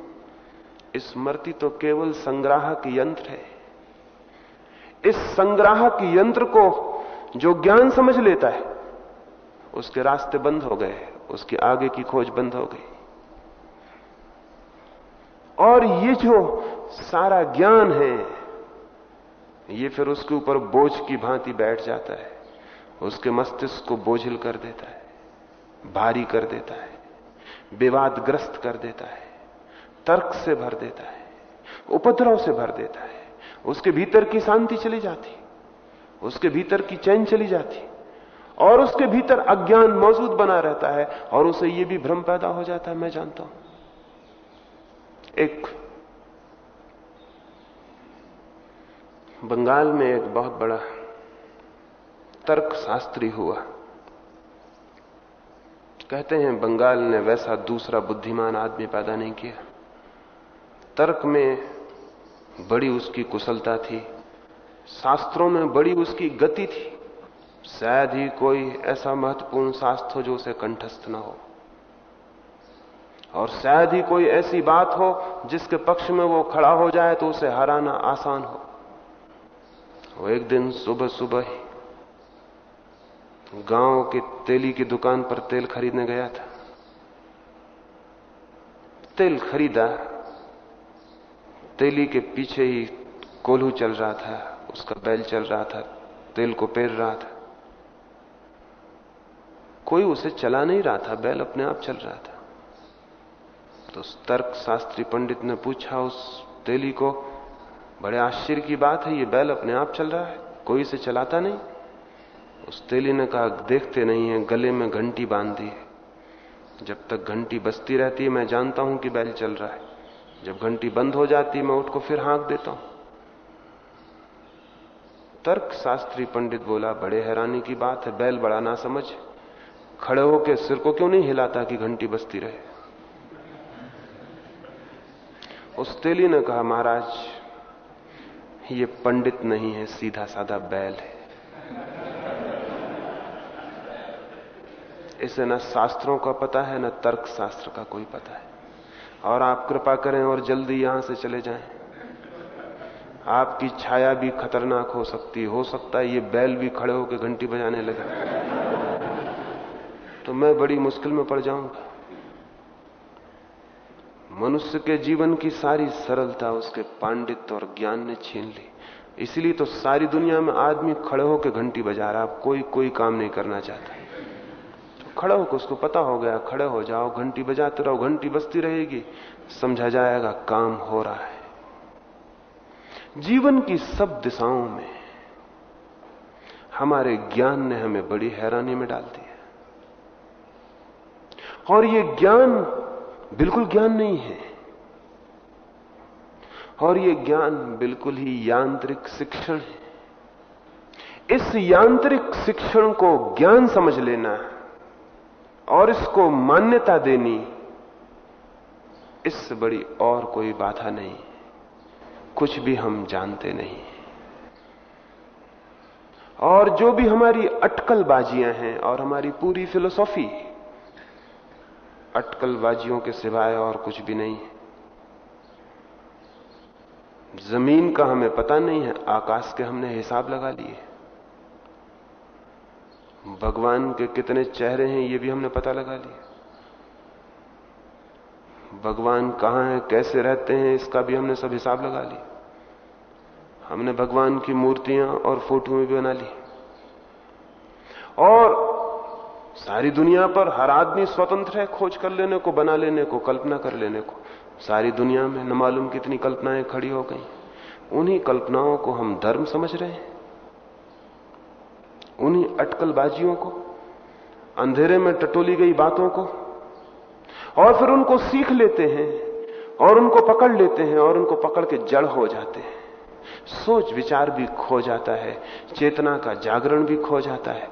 स्मृति तो केवल संग्राहक यंत्र है। इस संग्राहक यंत्र को जो ज्ञान समझ लेता है, उसके रास्ते बंद हो गए, उसके आगे की खोज बंद हो गई। और ये जो सारा ज्ञान है, ये फिर उसके ऊपर बोझ की भांति बैठ जाता है। उसके मस्तिष्क को बोझिल कर देता है, भारी कर देता है, विवादग्रस्त कर देता है, तर्क से भर देता है, उपद्रव से भर देता है। उसके भीतर की शांति चली जाती, उसके भीतर की चैन चली जाती, और उसके भीतर अज्ञान मौजूद बना रहता है, और उसे यह भी भ्रम पैदा हो जाता है, मैं जानता हूँ। एक, बंगाल में एक बहुत बड़ा तर्क शास्त्री हुआ। कहते हैं, बंगाल ने वैसा दूसरा बुद्धिमान आदमी पैदा नहीं किया। तर्क में बड़ी उसकी कुशलता थी, शास्त्रों में बड़ी उसकी गति थी। शायद ही कोई ऐसा महत्वपूर्ण शास्त्र हो जो उसे कंठस्थ ना हो। और शायद ही कोई ऐसी बात हो जिसके पक्ष में वो खड़ा हो जाए तो उसे हराना आसान हो। वो एक दिन सुबह सुबह ही गाँव के तेली की दुकान पर तेल खरीदने गया था। तेल खरीदा तेली के पीछे ही कोल्हू चल रहा था, उसका बैल चल रहा था, तेल को पेर रहा था। कोई उसे चला नहीं रहा था, बैल अपने आप चल रहा था। तो तर्क शास्त्री पंडित ने पूछा, उस तेली को बड़े आश्चर्य की बात है, ये बैल अपने आप चल रहा है, कोई इसे चलाता नहीं? उस तेली ने कहा, देखते नहीं है, गले में घंटी बाँध दी है। जब तक घंटी बजती रहती है, मैं जानता हूँ कि बैल चल रहा है। जब घंटी बंद हो जाती मैं उठ को फिर हाँक देता हूँ। तर्क शास्त्री पंडित बोला, बड़े हैरानी की बात है, बैल बड़ा ना समझ। खड़े होकर सिर को क्यों नहीं हिलाता कि घंटी बजती रहे? उस तेली ने कहा, महाराज, ये पंडित नहीं है सीधा साधा बैल है। इसे न शास्त्रों का पता है, न तर्क शास्त्र का कोई पता है। और आप कृपा करें और जल्दी यहाँ से चले जाएँ। आपकी छाया भी खतरनाक हो सकती, हो सकता है ये बैल भी खड़े होकर घंटी बजाने लगे। तो मैं बड़ी मुश्किल में पड़ जाऊँगा। मनुष्य के जीवन की सारी सरलता उसके पांडित्य और ज्ञान ने छीन ली। इसलिए तो सारी दुनिया में आदमी खड़े होकर घंटी बजा रहा कोई कोई काम नहीं करना चाहता। खड़ा होकर उसको पता हो गया, खड़े हो जाओ, घंटी बजाते रहो, घंटी बजती रहेगी। समझा जाएगा, काम हो रहा है। जीवन की सब दिशाओं में हमारे ज्ञान ने हमें बड़ी हैरानी में डाल दिया और ये ज्ञान बिल्कुल ज्ञान नहीं है। और ये ज्ञान बिल्कुल ही यांत्रिक शिक्षण है। इस यांत्रिक शिक्षण को ज्ञान समझ लेना है। और इसको मान्यता देनी इससे बड़ी और कोई बाधा नहीं। कुछ भी हम जानते नहीं। और जो भी हमारी अटकलबाजियाँ हैं और हमारी पूरी फिलोसॉफी, अटकलबाजियों के सिवाय और कुछ भी नहीं। ज़मीन का हमें पता नहीं है, आकाश के हमने हिसाब लगा लिए। भगवान के कितने चेहरे हैं, ये भी हमने पता लगा लिया। भगवान कहाँ है, कैसे रहते हैं, इसका भी हमने सब हिसाब लगा लिया। हमने भगवान की मूर्तियाँ और फ़ोटो भी बना ली। और सारी दुनिया पर हर आदमी स्वतंत्र है, खोज कर लेने को, बना लेने को, कल्पना कर लेने को। सारी दुनिया में न मालूम कितनी कल्पनाएँ खड़ी हो गई। उन्हीं कल्पनाओं को हम धर्म समझ रहे हैं। उन्हीं अटकलबाजियों को, अंधेरे में टटोली गई बातों को, और फिर उनको सीख लेते हैं, और उनको पकड़ लेते हैं, और उनको पकड़ के जड़ हो जाते हैं। सोच विचार भी खो जाता है, चेतना का जागरण भी खो जाता है।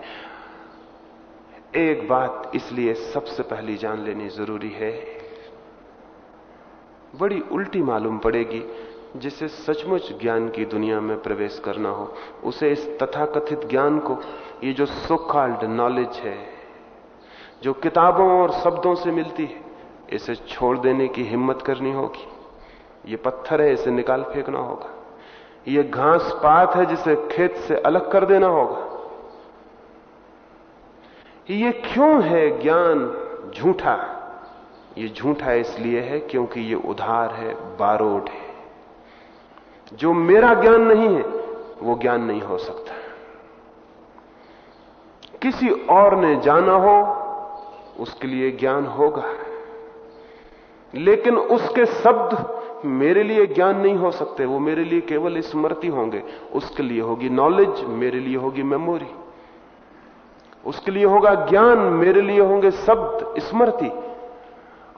एक बात इसलिए सबसे पहली जान लेनी ज़रूरी है, बड़ी उल्टी मालूम पड़ेगी जिसे सचमुच ज्ञान की दुनिया में प्रवेश करना हो, उसे इस तथाकथित ज्ञान को, ये जो सोकाल्ड नॉलेज है, जो किताबों और शब्दों से मिलती है, इसे छोड़ देने की हिम्मत करनी होगी। ये पत्थर है, इसे निकाल फेंकना होगा। ये घास पात है, जिसे खेत से अलग कर देना होगा। ये क्यों है ज्ञान झूठा? ये झूठा इसलिए है क्योंकि ये उधार है, बारोड है। जो मेरा ज्ञान नहीं है, वो ज्ञान नहीं हो सकता। किसी और ने जाना हो, उसके लिए ज्ञान होगा। लेकिन उसके शब्द मेरे लिए ज्ञान नहीं हो सकते, वो मेरे लिए केवल स्मृति होंगे। उसके लिए होगी नॉलेज मेरे लिए होगी मेमोरी उसके लिए होगा ज्ञान, मेरे लिए होंगे शब्द, स्मृति।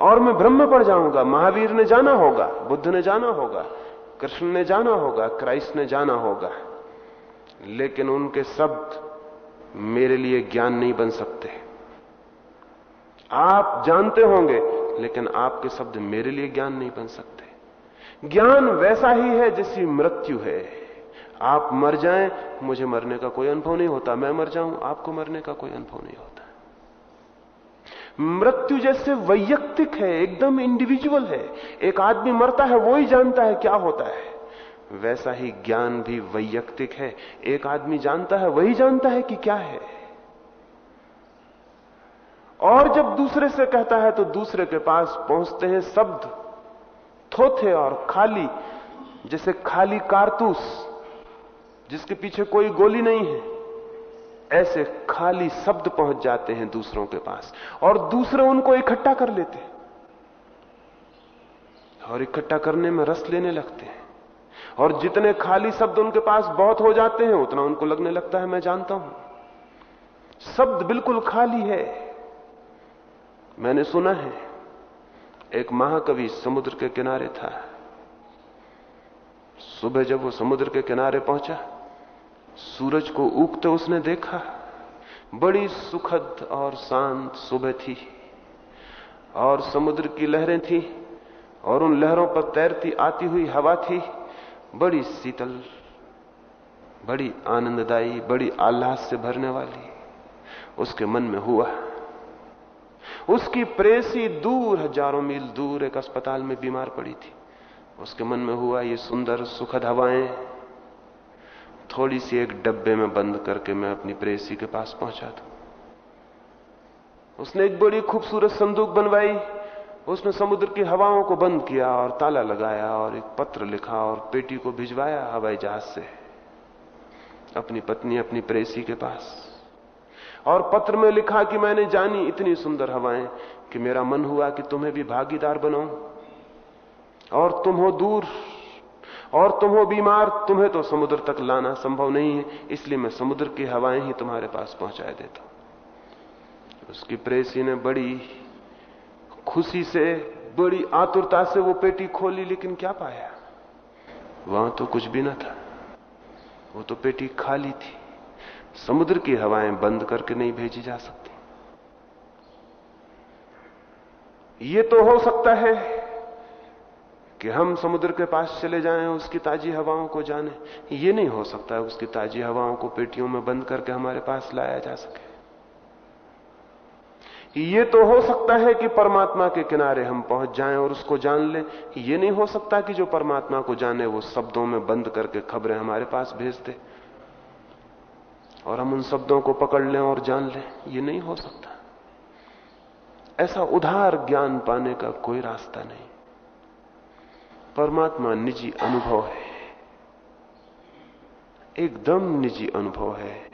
और मैं ब्रह्म पर जाऊँगा, महावीर ने जाना होगा, बुद्ध ने जाना होगा। कृष्ण ने जाना होगा, क्राइस्ट ने जाना होगा, लेकिन उनके शब्द मेरे लिए ज्ञान नहीं बन सकते। आप जानते होंगे, लेकिन आपके शब्द मेरे लिए ज्ञान नहीं बन सकते। ज्ञान वैसा ही है जैसी मृत्यु है। आप मर जाएँ, मुझे मरने का कोई अनुभव नहीं होता, मैं मर जाऊँ, आपको मरने का कोई अनुभव नहीं होता। मृत्यु जैसे वैयक्तिक है, एकदम इंडिविजुअल है। एक आदमी मरता है, वो ही जानता है क्या होता है। वैसा ही ज्ञान भी वैयक्तिक है। एक आदमी जानता है, वही जानता है कि क्या है। और जब दूसरे से कहता है तो दूसरे के पास पहुँचते हैं शब्द, थोथे और खाली, जैसे खाली कारतूस, जिसके पीछे कोई गोली नहीं है। ऐसे खाली शब्द पहुँच जाते हैं दूसरों के पास और दूसरे उनको इकट्ठा कर लेते हैं और इकट्ठा करने में रस लेने लगते हैं और जितने खाली शब्द उनके पास बहुत हो जाते हैं, उतना उनको लगने लगता है, मैं जानता हूँ। शब्द बिल्कुल खाली है। मैंने सुना है, एक महाकवि समुद्र के किनारे था। सुबह जब वो समुद्र के किनारे पहुँचा सूरज को उगते उसने देखा। बड़ी सुखद और शांत सुबह थी। और समुद्र की लहरें थी, और उन लहरों पर तैरती आती हुई हवा थी। बड़ी शीतल, बड़ी आनंददायी, बड़ी आह्लाद से भरने वाली उसके मन में हुआ। उसकी प्रेसी दूर, हज़ारों मील दूर एक अस्पताल में बीमार पड़ी थी। उसके मन में हुआ ये सुंदर, सुखद हवाएँ थोड़ी सी एक डब्बे में बंद करके मैं अपनी प्रेसी के पास पहुँचा दू उसने एक बड़ी खूबसूरत संदूक बनवाई। उसने समुद्र की हवाओं को बंद किया और ताला लगाया और एक पत्र लिखा और पेटी को भिजवाया हवाई जहाज़ से। अपनी पत्नी अपनी प्रेसी के पास। और पत्र में लिखा कि मैंने जानी इतनी सुंदर हवाएँ कि मेरा मन हुआ कि तुम्हें भी भागीदार बनाऊँ। और तुम हो दूर और तुम हो बीमार, तुम्हें तो समुद्र तक लाना संभव नहीं है, इसलिए मैं समुद्र की हवाएँ ही तुम्हारे पास पहुँचा देता उसकी प्रेसी ने बड़ी खुशी से, बड़ी आतुरता से वो पेटी खोली, लेकिन क्या पाया? वहाँ तो कुछ भी ना था। वो तो पेटी खाली थी। समुद्र की हवाएँ बंद करके नहीं भेजी जा सकती। ये तो हो सकता है कि हम समुद्र के पास चले जाएँ, उसकी ताजी हवाओं को जाने। ये नहीं हो सकता है उसकी ताजी हवाओं को पेटियों में बंद करके हमारे पास लाया जा सके। ये तो हो सकता है कि परमात्मा के किनारे हम पहुँच जाएँ और उसको जान लें। ये नहीं हो सकता कि जो परमात्मा को जाने, वो शब्दों में बंद करके खबरें हमारे पास भेज दे। और हम उन शब्दों को पकड़ लें और जान लें। ये नहीं हो सकता। ऐसा उधार ज्ञान पाने का कोई रास्ता नहीं। परमात्मा निजी अनुभव है। एकदम निजी अनुभव है।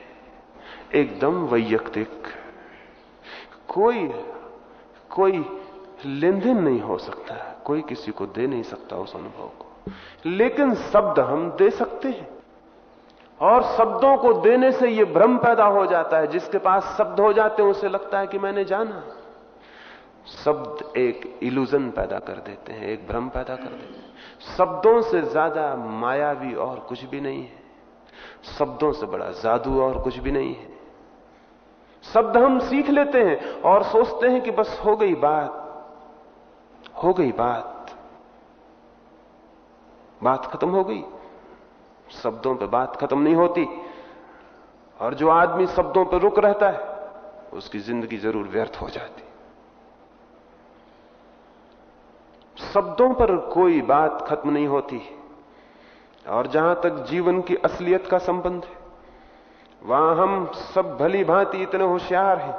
एकदम वैयक्तिक। कोई कोई लेन देन नहीं हो सकता। कोई किसी को दे नहीं सकता उस अनुभव को। लेकिन शब्द हम दे सकते हैं। और शब्दों को देने से यह भ्रम पैदा हो जाता है। जिसके पास शब्द हो जाते हैं, उसे लगता है कि मैंने जाना। शब्द एक इल्यूजन पैदा कर देते हैं, एक भ्रम पैदा कर देते हैं। शब्दों से ज़्यादा मायावी और कुछ भी नहीं है। शब्दों से बड़ा जादू और कुछ भी नहीं है। शब्द हम सीख लेते हैं और सोचते हैं कि बस हो गई बात, हो गई बात। बात खत्म हो गई। शब्दों पे बात खत्म नहीं होती। और जो आदमी शब्दों पे रुक रहता है, उसकी ज़िंदगी ज़रूर व्यर्थ हो जाती। शब्दों पर कोई बात खत्म नहीं होती। और जहाँ तक जीवन की असलियत का संबंध है, वहाँ हम सब भली भांति इतने होशियार हैं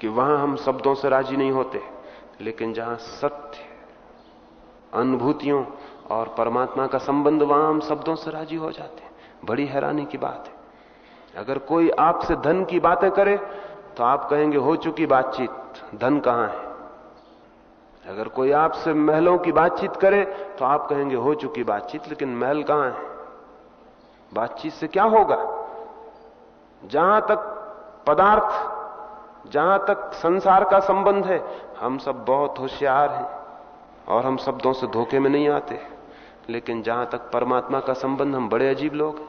कि वहाँ हम शब्दों से राज़ी नहीं होते। लेकिन जहाँ सत्य अनुभूतियों और परमात्मा का संबंध, वहाँ हम शब्दों से राज़ी हो जाते हैं। बड़ी हैरानी की बात है। अगर कोई आपसे धन की बातें करे तो आप कहेंगे, हो चुकी बातचीत, धन कहाँ है? अगर कोई आपसे महलों की बातचीत करे तो आप कहेंगे, हो चुकी बातचीत, लेकिन महल कहाँ है? बातचीत से क्या होगा? जहाँ तक पदार्थ, जहाँ तक संसार का संबंध है, हम सब बहुत होशियार हैं, और हम शब्दों से धोखे में नहीं आते। लेकिन जहाँ तक परमात्मा का संबंध, हम बड़े अजीब लोग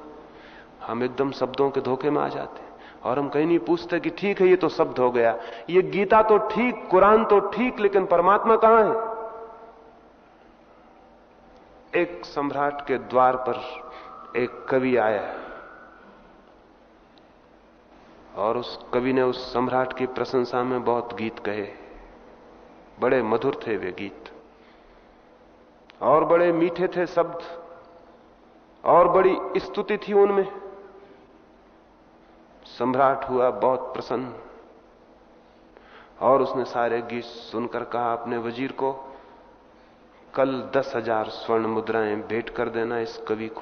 हम एकदम शब्दों के धोखे में आ जाते और हम कहीं नहीं पूछते कि ठीक है, ये तो शब्द हो गया। ये गीता तो ठीक, कुरान तो ठीक, लेकिन परमात्मा कहाँ है? एक सम्राट के द्वार पर एक कवि आया और उस कवि ने उस सम्राट की प्रशंसा में बहुत गीत कहे। बड़े मधुर थे वे गीत। और बड़े मीठे थे शब्द। और बड़ी स्तुति थी उनमें। सम्राट हुआ बहुत प्रसन्न। और उसने सारे गीत सुनकर कहा अपने वज़ीर को, कल दस हज़ार स्वर्ण मुद्राएँ भेंट कर देना इस कवि को।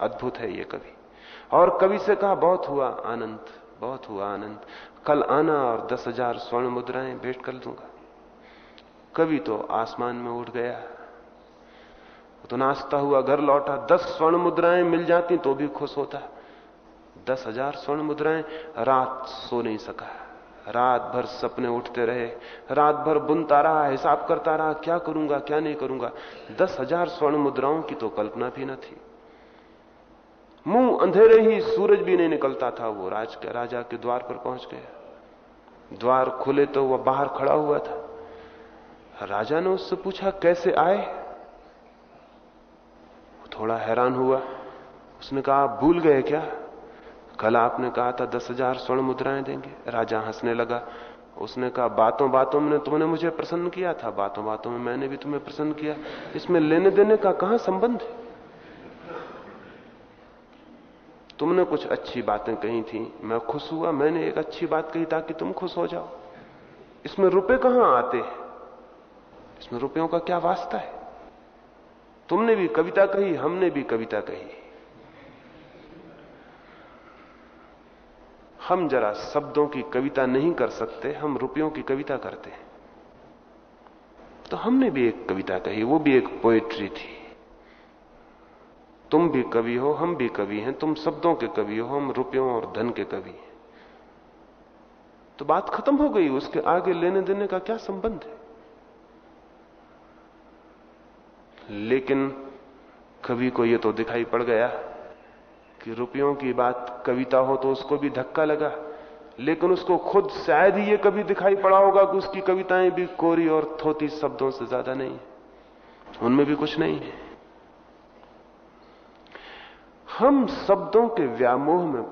अद्भुत है ये कवि। और कवि से कहा, बहुत हुआ आनंद, बहुत हुआ आनंद। कल आना और दस हज़ार स्वर्ण मुद्राएँ भेंट कर दूँगा। कवि तो आसमान में उठ गया। तो नाचता हुआ, घर लौटा। दस स्वर्ण मुद्राएँ मिल जाती तो भी खुश होता। दस हज़ार स्वर्ण मुद्राएँ, रात सो नहीं सका। रात भर सपने उठते रहे, रात भर बुनता रहा हिसाब करता रहा क्या करूँगा, क्या नहीं करूँगा। दस हज़ार स्वर्ण मुद्राओं की तो कल्पना भी न थी। मुँह अंधेरे ही सूरज भी नहीं निकलता था, वो राज के राजा के द्वार पर पहुँच गया। द्वार खुले तो वह बाहर खड़ा हुआ था। राजा ने उससे पूछा, कैसे आए? थोड़ा हैरान हुआ। उसने कहा भूल गए क्या? कल आपने कहा था दस हज़ार स्वर्ण मुद्राएँ देंगे। राजा हंसने लगा। उसने कहा, बातों बातों में तुमने मुझे प्रसन्न किया था। बातों बातों में मैंने भी तुम्हें प्रसन्न किया। इसमें लेने देने का कहाँ संबंध है? तुमने कुछ अच्छी बातें कही थी। मैं खुश हुआ। मैंने एक अच्छी बात कही ताकि तुम खुश हो जाओ। इसमें रुपए कहाँ आते हैं? इसमें रुपयों का क्या वास्ता है? तुमने भी कविता कही, हमने भी कविता कही। हम जरा शब्दों की कविता नहीं कर सकते, हम रुपयों की कविता करते हैं। तो हमने भी एक कविता कही, वो भी एक पोएट्री थी। तुम भी कवि हो, हम भी कवि हैं, तुम शब्दों के कवि हो, हम रुपयों और धन के कवि हैं। तो बात खत्म हो गई, उसके आगे लेने देने का क्या संबंध है? लेकिन कवि को यह तो दिखाई पड़ गया। कि रुपयों की बात कविता हो तो उसको भी धक्का लगा। लेकिन उसको खुद शायद ही ये कभी दिखाई पड़ा होगा कि उसकी कविताएँ भी कोरी और थोती शब्दों से ज़्यादा नहीं। उनमें भी कुछ नहीं है। हम शब्दों के व्यामोह में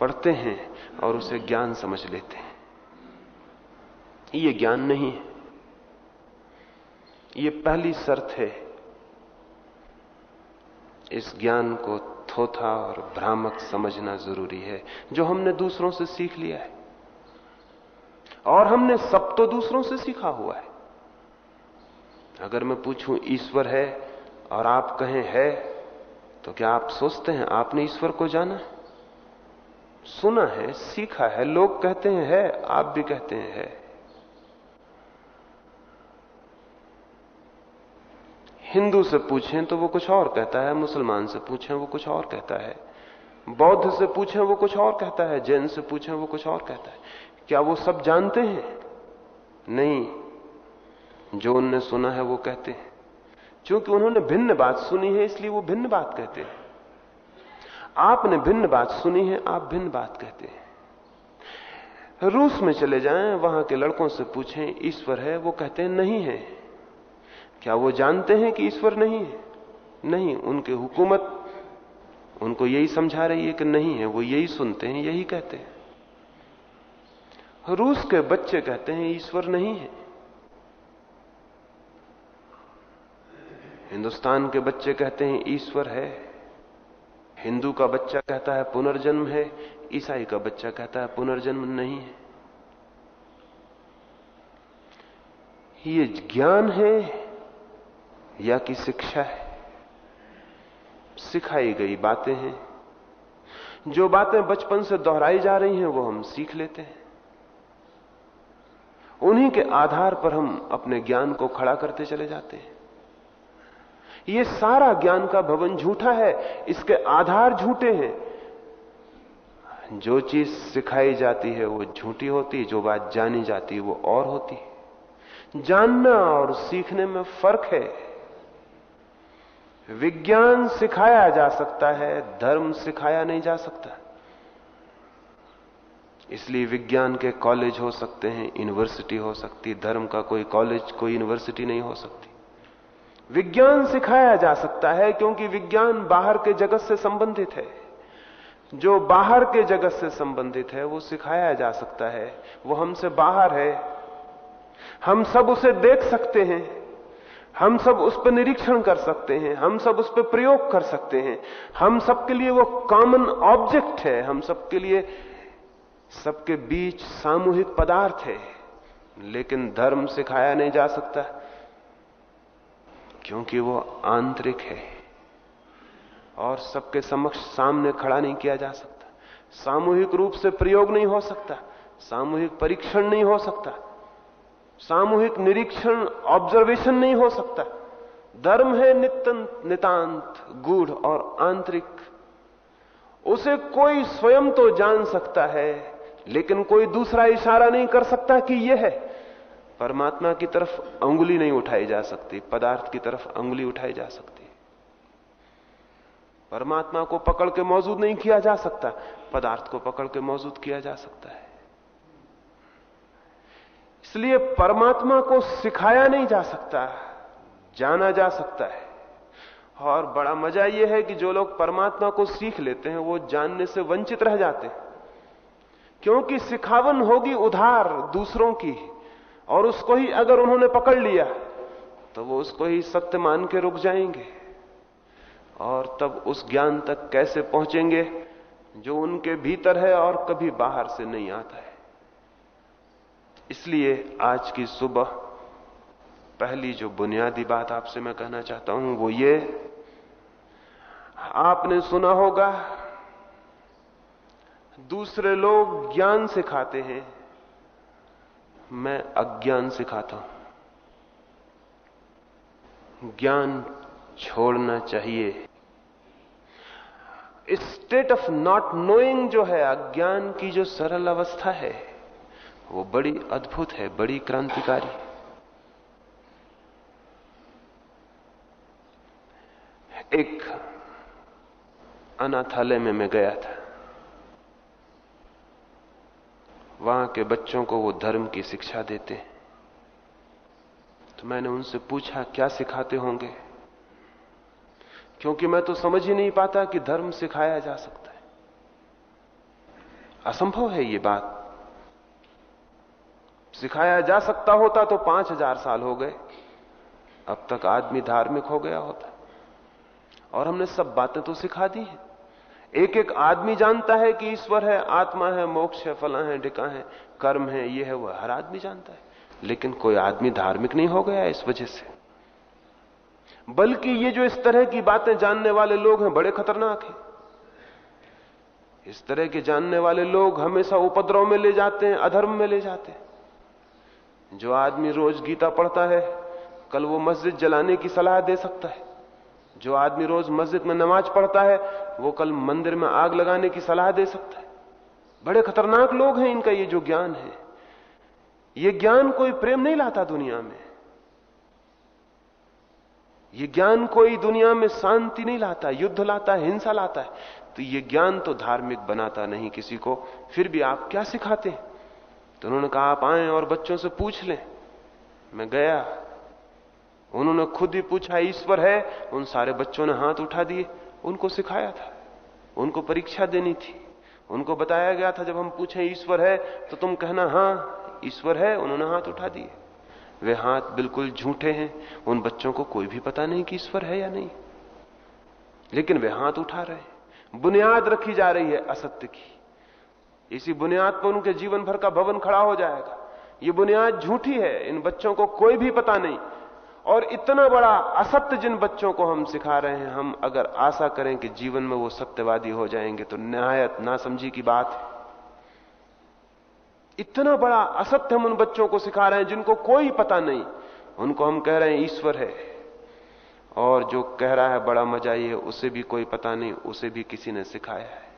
पढ़ते हैं और उसे ज्ञान समझ लेते हैं। ये ज्ञान नहीं है। ये पहली शर्त है इस ज्ञान को थोथा और भ्रामक समझना ज़रूरी है, जो हमने दूसरों से सीख लिया है। और हमने सब तो दूसरों से सीखा हुआ है। अगर मैं पूछूँ, ईश्वर है और आप कहें है तो क्या आप सोचते हैं, आपने ईश्वर को जाना? सुना है, सीखा है, लोग कहते हैं है, आप भी कहते हैं है। हिंदू से पूछें तो वो कुछ और कहता है, मुसलमान से पूछें वो कुछ और कहता है, बौद्ध से पूछें वो कुछ और कहता है, जैन से पूछें वो कुछ और कहता है। क्या वो सब जानते हैं? नहीं। जो उनने सुना है वो कहते हैं। क्योंकि उन्होंने भिन्न बात सुनी है, इसलिए वो भिन्न बात कहते हैं। आपने भिन्न बात सुनी है, आप भिन्न बात कहते हैं। रूस में चले जाएँ, वहाँ के लड़कों से पूछें, ईश्वर है, वो कहते हैं, नहीं है। क्या वो जानते हैं कि ईश्वर नहीं है? नहीं, उनकी हुकूमत उनको यही समझा रही है कि नहीं है, वो यही सुनते हैं, यही कहते हैं। रूस के बच्चे कहते हैं, ईश्वर नहीं है। हिंदुस्तान के बच्चे कहते हैं, ईश्वर है। हिंदू का बच्चा कहता है, पुनर्जन्म है। ईसाई का बच्चा कहता है, पुनर्जन्म नहीं है। ये ज्ञान है या कि शिक्षा है? सिखाई गई बातें हैं। जो बातें बचपन से दोहराई जा रही हैं, वो हम सीख लेते हैं। उन्हीं के आधार पर हम अपने ज्ञान को खड़ा करते चले जाते हैं। ये सारा ज्ञान का भवन झूठा है, इसके आधार झूठे हैं। जो चीज़ सिखाई जाती है, वो झूठी होती, जो बात जानी जाती है, वो और होती जानना और सीखने में फ़र्क है। विज्ञान सिखाया जा सकता है, धर्म सिखाया नहीं जा सकता। इसलिए विज्ञान के कॉलेज हो सकते हैं, यूनिवर्सिटी हो सकती, धर्म का कोई कॉलेज, कोई यूनिवर्सिटी नहीं हो सकती। विज्ञान सिखाया जा सकता है क्योंकि विज्ञान बाहर के जगत से संबंधित है। जो बाहर के जगत से संबंधित है, वो सिखाया जा सकता है। वो हमसे बाहर है। हम सब उसे देख सकते हैं। हम सब उस पर निरीक्षण कर सकते हैं, हम सब उस पर प्रयोग कर सकते हैं। हम सबके लिए वो कॉमन ऑब्जेक्ट है, हम सबके लिए सबके बीच सामूहिक पदार्थ है, लेकिन धर्म सिखाया नहीं जा सकता, क्योंकि वो आंतरिक है, और सबके समक्ष सामने खड़ा नहीं किया जा सकता। सामूहिक रूप से प्रयोग नहीं हो सकता, सामूहिक परीक्षण नहीं हो सकता सामूहिक निरीक्षण ऑब्जर्वेशन नहीं हो सकता। धर्म है नितन नितांत, गूढ़ और आंतरिक। उसे कोई स्वयं तो जान सकता है, लेकिन कोई दूसरा इशारा नहीं कर सकता कि यह है। परमात्मा की तरफ़ अंगुली नहीं उठाई जा सकती, पदार्थ की तरफ़ अंगुली उठाई जा सकती। परमात्मा को पकड़ के मौजूद नहीं किया जा सकता, पदार्थ को पकड़ के मौजूद किया जा सकता है। इसलिए परमात्मा को सिखाया नहीं जा सकता, जाना जा सकता है। और बड़ा मज़ा यह है कि जो लोग परमात्मा को सीख लेते हैं, वो जानने से वंचित रह जाते हैं। क्योंकि सिखावन होगी उधार दूसरों की, और उसको ही अगर उन्होंने पकड़ लिया तो वो उसको ही सत्य मान के रुक जाएँगे। और तब उस ज्ञान तक कैसे पहुँचेंगे, जो उनके भीतर है और कभी बाहर से नहीं आता है। इसलिए आज की सुबह पहली जो बुनियादी बात आपसे मैं कहना चाहता हूँ वो ये, आपने सुना होगा, दूसरे लोग ज्ञान सिखाते हैं, मैं अज्ञान सिखाता हूँ। ज्ञान छोड़ना चाहिए। स्टेट ऑफ़ नॉट नोइंग जो है, अज्ञान की जो सरल अवस्था है वो बड़ी अद्भुत है, बड़ी क्रांतिकारी। एक अनाथालय में मैं गया था। वहाँ के बच्चों को वो धर्म की शिक्षा देते। हैं तो मैंने उनसे पूछा, क्या सिखाते होंगे? क्योंकि मैं तो समझ ही नहीं पाता कि धर्म सिखाया जा सकता है। असंभव है ये बात। सिखाया जा सकता होता तो पाँच हज़ार साल हो गए। अब तक आदमी धार्मिक हो गया होता। और हमने सब बातें तो सिखा दी हैं। एक एक आदमी जानता है कि ईश्वर है, आत्मा है, मोक्ष है, फला है, ढिका है, कर्म है, ये है, वह हर आदमी जानता है। लेकिन कोई आदमी धार्मिक नहीं हो गया इस वजह से। बल्कि ये जो इस तरह की बातें जानने वाले लोग हैं, बड़े खतरनाक हैं। इस तरह के जानने वाले लोग हमेशा उपद्रव में ले जाते हैं, अधर्म में ले जाते हैं। जो आदमी रोज गीता पढ़ता है, कल वो मस्जिद जलाने की सलाह दे सकता है। जो आदमी रोज मस्जिद में नमाज़ पढ़ता है, वो कल मंदिर में आग लगाने की सलाह दे सकता है। बड़े खतरनाक लोग हैं इनका ये जो ज्ञान है। ये ज्ञान कोई प्रेम नहीं लाता दुनिया में। ये ज्ञान कोई दुनिया में शांति नहीं लाता, युद्ध लाता है हिंसा लाता है। तो ये ज्ञान तो धार्मिक बनाता नहीं किसी को, फिर भी आप क्या सिखाते हैं? तो उन्होंने कहा, आप आए और बच्चों से पूछ लें। मैं गया। उन्होंने खुद ही पूछा, ईश्वर है? उन सारे बच्चों ने हाथ उठा दिए। उनको सिखाया था। उनको परीक्षा देनी थी। उनको बताया गया था, जब हम पूछे, ईश्वर है? तो तुम कहना, हाँ, ईश्वर है। उन्होंने हाथ उठा दिए। वे हाथ बिल्कुल झूठे हैं। उन बच्चों को कोई भी पता नहीं कि ईश्वर है या नहीं। लेकिन वे हाथ उठा रहे हैं। बुनियाद रखी जा रही है असत्य की। इसी बुनियाद पर उनके जीवन भर का भवन खड़ा हो जाएगा। ये बुनियाद झूठी है, इन बच्चों को कोई भी पता नहीं। और इतना बड़ा असत्य जिन बच्चों को हम सिखा रहे हैं, हम अगर आशा करें कि जीवन में वो सत्यवादी हो जाएँगे तो नहायत ना समझी की बात है। इतना बड़ा असत्य हम उन बच्चों को सिखा रहे हैं जिनको कोई पता नहीं। उनको हम कह रहे हैं, ईश्वर है। और जो कह रहा है, बड़ा मज़ा ये उसे भी कोई पता नहीं, उसे भी किसी ने सिखाया है।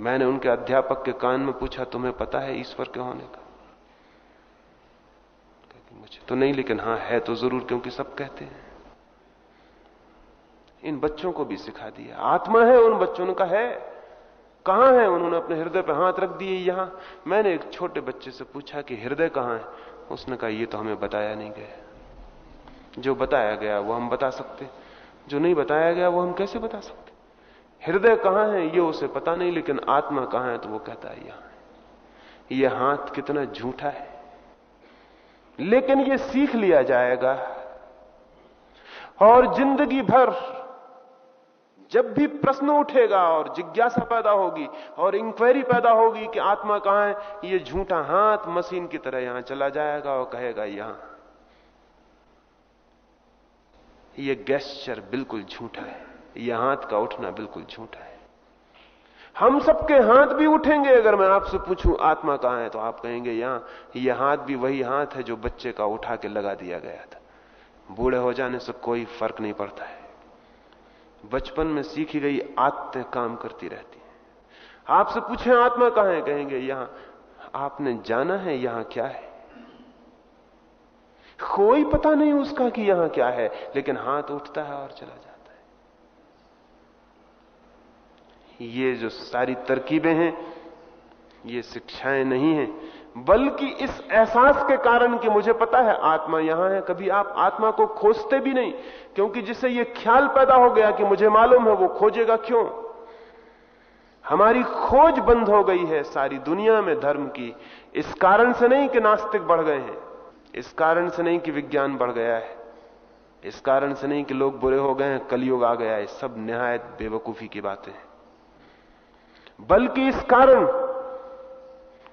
मैंने उनके अध्यापक के कान में पूछा, तुम्हें पता है ईश्वर के होने का? मुझे तो नहीं, लेकिन हाँ, है तो ज़रूर, क्योंकि सब कहते हैं। इन बच्चों को भी सिखा दिया। आत्मा है उन बच्चों का, है। कहाँ है उन्होंने अपने हृदय पर हाथ रख दिए यहाँ? मैंने एक छोटे बच्चे से पूछा कि, हृदय कहाँ है? उसने कहा यह तो हमें बताया नहीं गया जो बताया गया, वो हम बता सकते जो नहीं बताया गया, वो हम कैसे बता सकते हृदय कहाँ है, ये उसे पता नहीं, लेकिन आत्मा कहाँ है तो वो कहता है, यहाँ ये हाथ कितना झूठा है। लेकिन ये सीख लिया जाएगा। और ज़िंदगी भर जब भी प्रश्न उठेगा और जिज्ञासा पैदा होगी और इंक्वायरी पैदा होगी कि आत्मा कहाँ है, ये झूठा हाथ मशीन की तरह यहाँ चला जाएगा और कहेगा, यहाँ। ये गैस्चर बिल्कुल झूठा है। यह हाथ का उठना बिल्कुल झूठा है। हम सबके हाथ भी उठेंगे, अगर मैं आपसे पूछूँ, आत्मा कहाँ है तो आप कहेंगे, यहाँ, यह हाथ भी वही हाथ है जो बच्चे का उठा के लगा दिया गया था। बूढ़े हो जाने से कोई फ़र्क नहीं पड़ता है। बचपन में सीखी गई आत्ते काम करती रहती है। आपसे पूछें, आत्मा कहाँ है, कहेंगे, यहाँ, आपने जाना है, यहाँ क्या है? कोई पता नहीं उसका कि यहाँ क्या है, लेकिन हाथ उठता है और चला जाता है ये जो सारी तरकीबें हैं, ये शिक्षाएँ नहीं हैं, बल्कि इस एहसास के कारण कि मुझे पता है आत्मा यहाँ है, कभी आप आत्मा को खोजते भी नहीं, क्योंकि जिससे यह ख्याल पैदा हो गया कि मुझे मालूम है वो खोजेगा क्यों? हमारी खोज बंद हो गई है सारी दुनिया में धर्म की, इस कारण से नहीं कि नास्तिक बढ़ गए हैं, इस कारण से नहीं कि विज्ञान बढ़ गया है, इस कारण से नहीं कि लोग बुरे हो गए हैं, कलयुग आ गया है, सब निहायत बेवकूफ़ी की बातें हैं। बल्कि इस कारण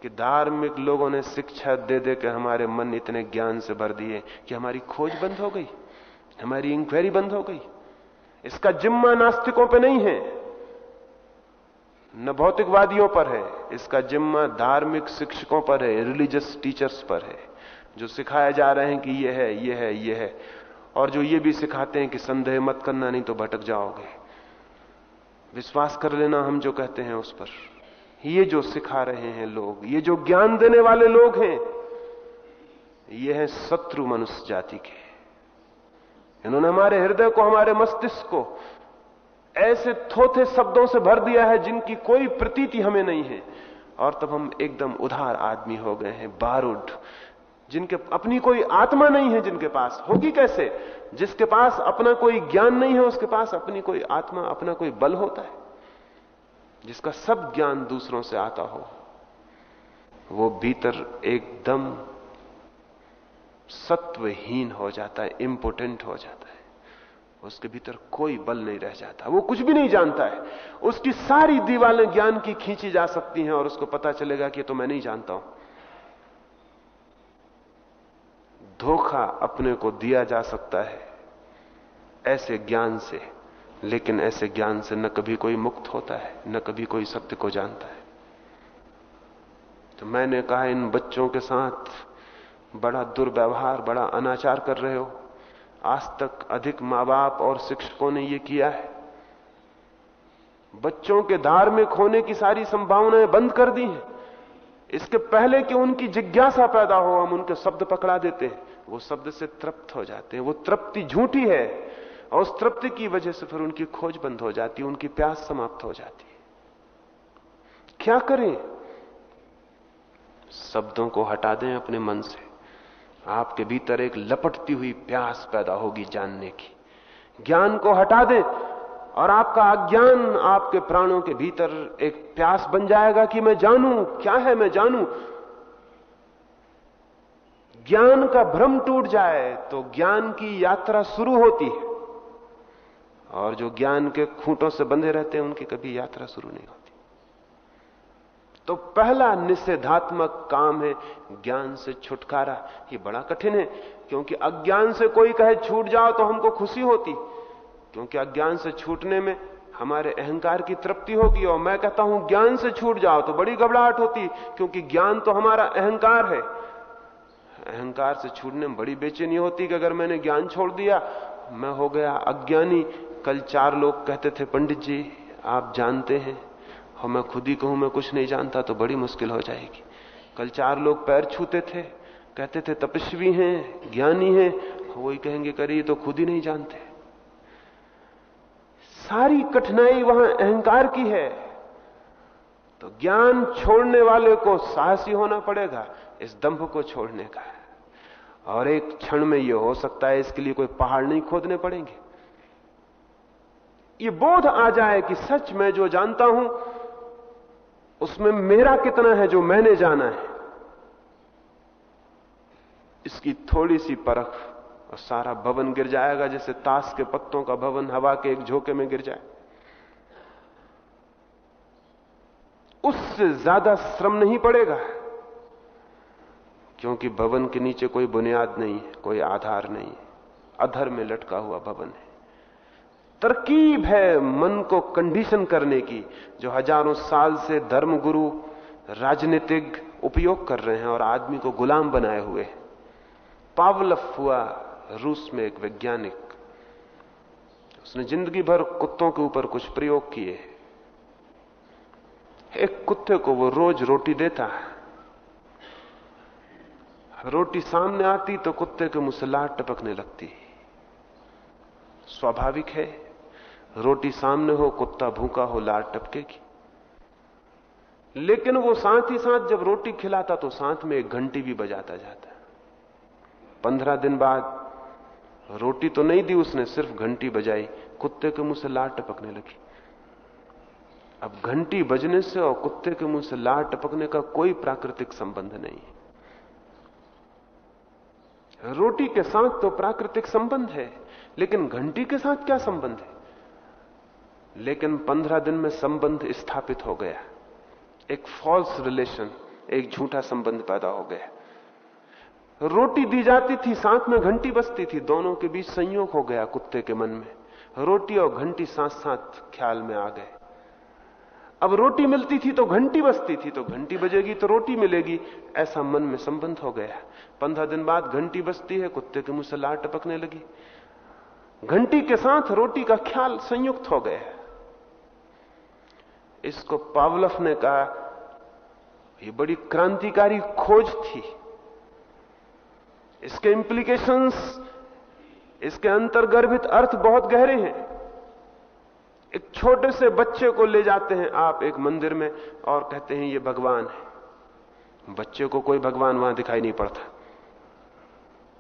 कि धार्मिक लोगों ने शिक्षा दे दे के हमारे मन इतने ज्ञान से भर दिए कि हमारी खोज बंद हो गई, हमारी इंक्वायरी बंद हो गई। इसका जिम्मा नास्तिकों पे नहीं है, न भौतिकवादियों पर है। इसका जिम्मा धार्मिक शिक्षकों पर है रिलीजियस टीचर्स पर है, जो सिखाया जा रहे हैं कि यह है यह है यह है। और जो ये भी सिखाते हैं कि संदेह मत करना, नहीं तो भटक जाओगे। विश्वास कर लेना हम जो कहते हैं उस पर। ये जो सिखा रहे हैं लोग, ये जो ज्ञान देने वाले लोग हैं, ये हैं शत्रु मनुष्य जाति के। इन्होंने हमारे हृदय को, हमारे मस्तिष्क को ऐसे थोथे शब्दों से भर दिया है जिनकी कोई प्रतीति हमें नहीं है। और तब हम एकदम उधार आदमी हो गए हैं, बारूद। जिनके, अपनी कोई आत्मा नहीं है जिनके पास, होगी कैसे? जिसके पास अपना कोई ज्ञान नहीं है, उसके पास अपनी कोई आत्मा, अपना कोई बल होता है। जिसका सब ज्ञान दूसरों से आता हो, वो भीतर एकदम सत्वहीन हो जाता है इंपोर्टेंट हो जाता है। उसके भीतर कोई बल नहीं रह जाता, वो कुछ भी नहीं जानता है। उसकी सारी दीवारें ज्ञान की खींची जा सकती हैं और उसको पता चलेगा कि तो मैं नहीं जानता हूँ। धोखा अपने को दिया जा सकता है, ऐसे ज्ञान से, लेकिन ऐसे ज्ञान से न कभी कोई मुक्त होता है, न कभी कोई सत्य को जानता है। तो मैंने कहा, इन बच्चों के साथ बड़ा दुर्व्यवहार, बड़ा अनाचार कर रहे हो। आज तक अधिक माँ बाप और शिक्षकों ने यह किया है। बच्चों के धार्मिक होने की सारी संभावनाएँ बंद कर दी हैं। इसके पहले कि उनकी जिज्ञासा पैदा हो, हम उनके शब्द पकड़ा देते हैं। वो शब्द से तृप्त हो जाते हैं। वो तृप्ति झूठी है और उस तृप्ति की वजह से फिर उनकी खोज बंद हो जाती है, उनकी प्यास समाप्त हो जाती है। क्या करें? शब्दों को हटा दें अपने मन से। आपके भीतर एक लपटती हुई प्यास पैदा होगी जानने की। ज्ञान को हटा दें। और आपका अज्ञान आपके प्राणों के भीतर एक प्यास बन जाएगा कि मैं जानूं, क्या है मैं जानूं? ज्ञान का भ्रम टूट जाए तो ज्ञान की यात्रा शुरू होती है। और जो ज्ञान के खूंटों से बंधे रहते हैं, उनकी कभी यात्रा शुरू नहीं होती। तो पहला निषेधात्मक काम है ज्ञान से छुटकारा। ये बड़ा कठिन है, क्योंकि अज्ञान से कोई कहे, छूट जाओ तो हमको खुशी होती। क्योंकि अज्ञान से छूटने में हमारे अहंकार की तृप्ति होगी और मैं कहता हूँ, ज्ञान से छूट जाओ तो बड़ी घबराहट होती, क्योंकि ज्ञान तो हमारा अहंकार है। अहंकार से छूटने में बड़ी बेचैनी होती कि अगर मैंने ज्ञान छोड़ दिया, मैं हो गया अज्ञानी। कल चार लोग कहते थे, पंडित जी, आप जानते हैं, और मैं खुद ही कहूँ, मैं कुछ नहीं जानता तो बड़ी मुश्किल हो जाएगी। कल चार लोग पैर छूते थे, कहते थे, तपस्वी हैं, ज्ञानी हैं वही कहेंगे, करिए तो खुद ही नहीं जानते। सारी कठिनाई वहाँ अहंकार की है। तो ज्ञान छोड़ने वाले को साहसी होना पड़ेगा, इस दंभ को छोड़ने का। और एक क्षण में यह हो सकता है, इसके लिए कोई पहाड़ नहीं खोदने पड़ेंगे। ये बोध आ जाए कि सच मैं जो जानता हूँ, उसमें मेरा कितना है जो मैंने जाना है। इसकी थोड़ी सी परख और सारा भवन गिर जाएगा जैसे ताश के पत्तों का भवन हवा के एक झोंके में गिर जाए। उससे ज़्यादा श्रम नहीं पड़ेगा, क्योंकि भवन के नीचे कोई बुनियाद नहीं है, कोई आधार नहीं है। अधर में लटका हुआ भवन है। तरकीब है मन को कंडीशन करने की, जो हज़ारों साल से धर्मगुरु राजनीतिक उपयोग कर रहे हैं और आदमी को गुलाम बनाए हुए पावलफ हुआ रूस में एक वैज्ञानिक, उसने ज़िंदगी भर कुत्तों के ऊपर कुछ प्रयोग किए एक कुत्ते को वो रोज रोटी देता है। रोटी सामने आती तो कुत्ते के लाट टपकने लगती। स्वाभाविक है, रोटी सामने हो, कुत्ता भूखा हो लाट टपकेगी। लेकिन वो साथ ही साथ जब रोटी खिलाता तो साथ में एक घंटी भी बजाता जाता पंद्रह दिन बाद रोटी तो नहीं दी उसने, सिर्फ़ घंटी बजाई। कुत्ते के मुँह से लाट टपकने लगी। अब घंटी बजने से और कुत्ते के मुँह से लाट टपकने का कोई प्राकृतिक संबंध नहीं है। रोटी के साथ तो प्राकृतिक संबंध है, लेकिन घंटी के साथ क्या संबंध है? लेकिन पंद्रह दिन में संबंध स्थापित हो गया। एक फॉल्स रिलेशन एक झूठा संबंध पैदा हो गया। रोटी दी जाती थी साथ में घंटी बजती थी, दोनों के बीच संयोग हो गया कुत्ते के मन में। रोटी और घंटी साथ साथ ख्याल में आ गए। अब रोटी मिलती थी तो घंटी बजती थी तो घंटी बजेगी तो रोटी मिलेगी, ऐसा मन में संबंध हो गया। पंद्रह दिन बाद घंटी बजती है, कुत्ते के मुँह से लाट टपकने लगी। घंटी के साथ रोटी का ख्याल संयुक्त हो गया इसको पावलफ ने कहा यह बड़ी क्रांतिकारी खोज थी। इसके इंप्लीकेशंस इसके अंतर्गर्भित अर्थ बहुत गहरे हैं। एक छोटे से बच्चे को ले जाते हैं आप एक मंदिर में और कहते हैं, ये भगवान है। बच्चे को कोई भगवान वहाँ दिखाई नहीं पड़ता।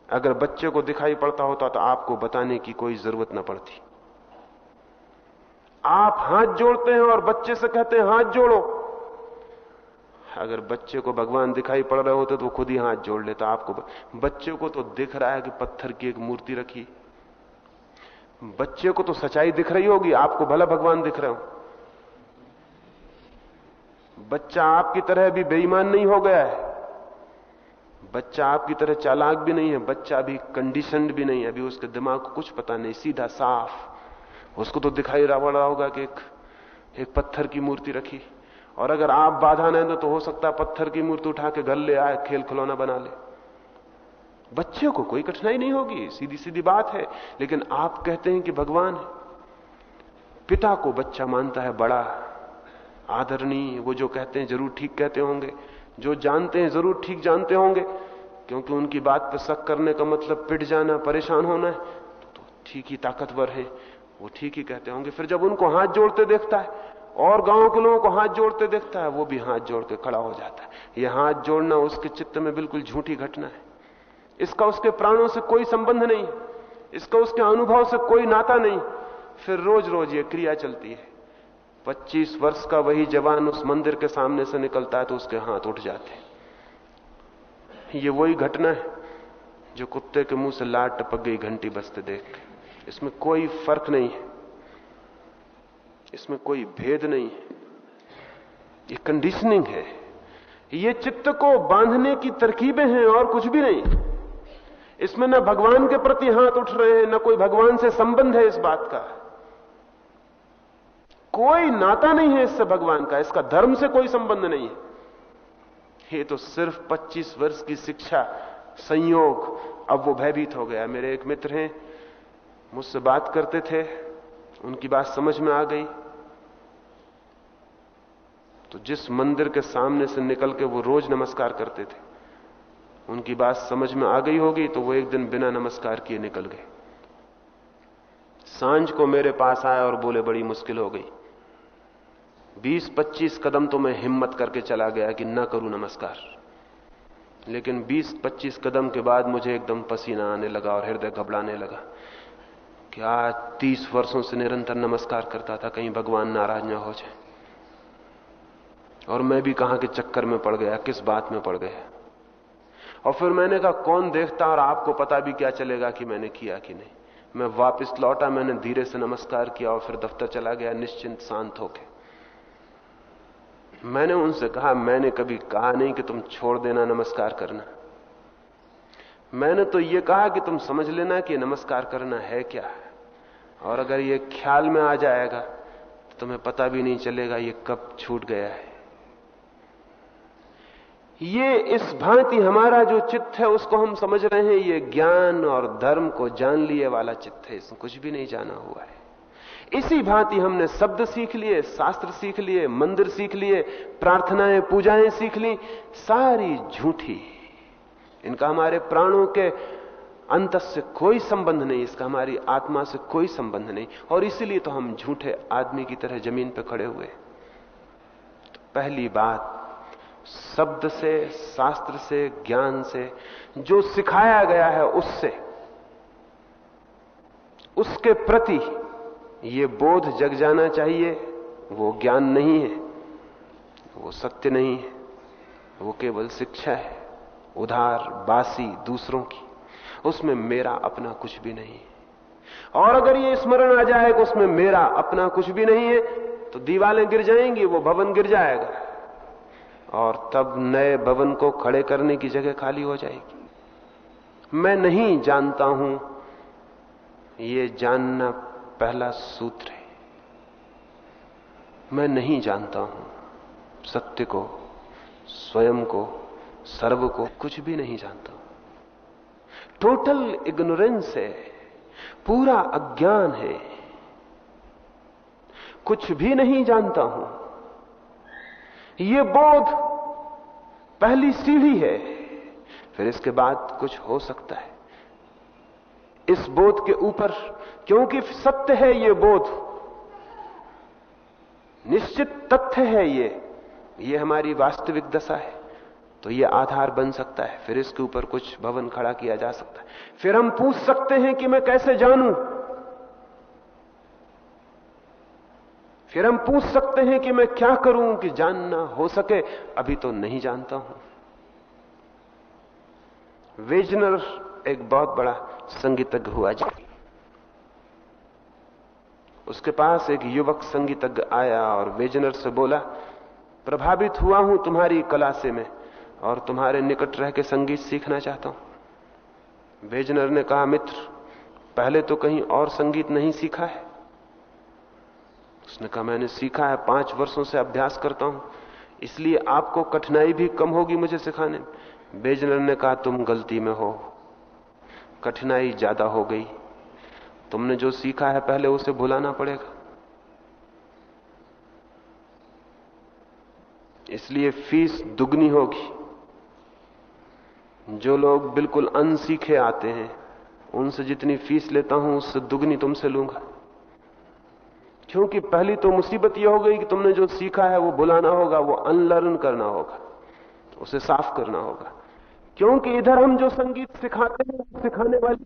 अगर बच्चे को दिखाई पड़ता होता तो आपको बताने की कोई ज़रूरत ना पड़ती। आप हाथ जोड़ते हैं और बच्चे से कहते हैं, हाथ जोड़ो। अगर बच्चे को भगवान दिखाई पड़ रहे होते तो वो खुद ही हाथ जोड़ लेता आपको। बच्चे को तो दिख रहा है कि पत्थर की एक मूर्ति रखी। बच्चे को तो सच्चाई दिख रही होगी, आपको भला भगवान दिख रहे हो। बच्चा आपकी तरह भी बेईमान नहीं हो गया है। बच्चा आपकी तरह चालाक भी नहीं है, बच्चा भी कंडीशनड भी नहीं है, अभी उसके दिमाग को कुछ पता नहीं, सीधा साफ़। उसको तो दिखाई रहा होगा कि एक एक पत्थर की मूर्ति रखी। और अगर आप बाधा नहीं दो तो हो सकता है पत्थर की मूर्ति उठा के घर ले आए, खेल खिलौना बना ले। बच्चे को कोई कठिनाई नहीं होगी सीधी सीधी बात है। लेकिन आप कहते हैं कि भगवान है। पिता को बच्चा मानता है, बड़ा आदरणीय, वो जो कहते हैं ज़रूर ठीक कहते होंगे। जो जानते हैं ज़रूर ठीक जानते होंगे, क्योंकि उनकी बात पर शक करने का मतलब पिट जाना, परेशान होना है तो ठीक ही ताकतवर है, वो ठीक ही कहते होंगे। फिर जब उनको हाथ जोड़ते देखता है और गाँव के लोगों को हाथ जोड़ते देखता है, वो भी हाथ जोड़ के खड़ा हो जाता है। यह हाथ जोड़ना उसके चित्त में बिल्कुल झूठी घटना है। इसका उसके प्राणों से कोई संबंध नहीं, इसका उसके अनुभव से कोई नाता नहीं। फिर रोज रोज ये क्रिया चलती है। 25 वर्ष का वही जवान उस मंदिर के सामने से निकलता है तो उसके हाथ उठ जाते हैं। ये वही घटना है जो कुत्ते के मुँह से लाट टपक गई घंटी बजते देख इसमें कोई फ़र्क नहीं है। इसमें कोई भेद नहीं है। ये कंडीशनिंग है। ये चित्त को बांधने की तरकीबें हैं और कुछ भी नहीं। इसमें न भगवान के प्रति हाथ उठ रहे हैं, न कोई भगवान से संबंध है इस बात का। कोई नाता नहीं है इससे भगवान का, इसका धर्म से कोई संबंध नहीं है। ये तो सिर्फ़ 25 वर्ष की शिक्षा, संयोग। अब वो भयभीत हो गया। मेरे एक मित्र हैं, मुझसे बात करते थे। उनकी बात समझ में आ गई। तो जिस मंदिर के सामने से निकल के वो रोज नमस्कार करते थे, उनकी बात समझ में आ गई होगी तो वो एक दिन बिना नमस्कार किए निकल गए। साँझ को मेरे पास आए और बोले, बड़ी मुश्किल हो गई। 20-25 कदम तो मैं हिम्मत करके चला गया कि ना करूँ नमस्कार। लेकिन 20-25 कदम के बाद मुझे एकदम पसीना आने लगा और हृदय घबराने लगा। कि आज 30 वर्षों से निरंतर नमस्कार करता था, कहीं भगवान नाराज़ ना हो जाए। और मैं भी कहाँ के चक्कर में पड़ गया, किस बात में पड़ गया। और फिर मैंने कहा, कौन देखता और आपको पता भी क्या चलेगा कि मैंने किया कि नहीं। मैं वापस लौटा, मैंने धीरे से नमस्कार किया और फिर दफ्तर चला गया, निश्चिंत शांत होके। मैंने उनसे कहा, मैंने कभी कहा नहीं कि तुम छोड़ देना, नमस्कार करना। मैंने तो यह कहा कि तुम समझ लेना कि नमस्कार करना है क्या? और अगर ये ख्याल में आ जाएगा तो तुम्हें पता भी नहीं चलेगा ये कब छूट गया है। ये इस भांति हमारा जो चित्त है, उसको हम समझ रहे हैं, ये ज्ञान और धर्म को जान लिए वाला चित्त है, इसमें कुछ भी नहीं जाना हुआ है। इसी भांति हमने शब्द सीख लिए, शास्त्र सीख लिए, मंदिर सीख लिए, प्रार्थनाएँ, पूजाएँ सीख ली, सारी झूठी। इनका हमारे प्राणों के अंत से कोई संबंध नहीं, इसका हमारी आत्मा से कोई संबंध नहीं। और इसीलिए तो हम झूठे आदमी की तरह ज़मीन पर खड़े हुए तो पहली बात, शब्द से, शास्त्र से, ज्ञान से, जो सिखाया गया है उससे, उसके प्रति ये बोध जग जाना चाहिए। वो ज्ञान नहीं है, वो सत्य नहीं है, वो केवल शिक्षा है, उधार, बासी, दूसरों की। उसमें मेरा अपना कुछ भी नहीं और अगर ये स्मरण आ जाए कि उसमें मेरा अपना कुछ भी नहीं है तो दीवालें गिर जाएँगी, वो भवन गिर जाएगा। और तब नए भवन को खड़े करने की जगह खाली हो जाएगी। मैं नहीं जानता हूँ, ये जानना पहला सूत्र है। मैं नहीं जानता हूँ, सत्य को, स्वयं को, सर्व को, कुछ भी नहीं जानता। टोटल इग्नोरेंस है, पूरा अज्ञान है। कुछ भी नहीं जानता हूँ। यह बोध पहली सीढ़ी है, फिर इसके बाद कुछ हो सकता है। इस बोध के ऊपर, क्योंकि सत्य है ये बोध, निश्चित तथ्य है ये ये हमारी वास्तविक दशा है। तो ये आधार बन सकता है, फिर इसके ऊपर कुछ भवन खड़ा किया जा सकता है। फिर हम पूछ सकते हैं कि मैं कैसे जानूं? फिर हम पूछ सकते हैं कि मैं क्या करूँ कि जानना हो सके? अभी तो नहीं जानता हूँ। वेजनर एक बहुत बड़ा संगीतज्ञ हुआ जी। उसके पास एक युवक संगीतज्ञ आया और वेजनर से बोला, प्रभावित हुआ हूँ तुम्हारी कला से मैं। और तुम्हारे निकट रह के संगीत सीखना चाहता हूँ। वेजनर ने कहा, मित्र, पहले तो कहीं और संगीत नहीं सीखा है? उसने कहा, मैंने सीखा है, पाँच वर्षों से अभ्यास करता हूँ। इसलिए आपको कठिनाई भी कम होगी मुझे सिखाने बेजनर ने कहा, तुम गलती में हो। कठिनाई ज़्यादा हो गई। तुमने जो सीखा है, पहले उसे भुलाना पड़ेगा। इसलिए फ़ीस दुगनी होगी। जो लोग बिल्कुल अनसीखे आते हैं, उनसे जितनी फ़ीस लेता हूँ, उससे दुगनी तुमसे लूँगा। क्योंकि पहली तो मुसीबत यह हो गई कि तुमने जो सीखा है, वो बुलाना होगा, वो अनलर्न करना होगा, उसे साफ़ करना होगा। क्योंकि इधर हम जो संगीत सिखाते हैं, सिखाने वाली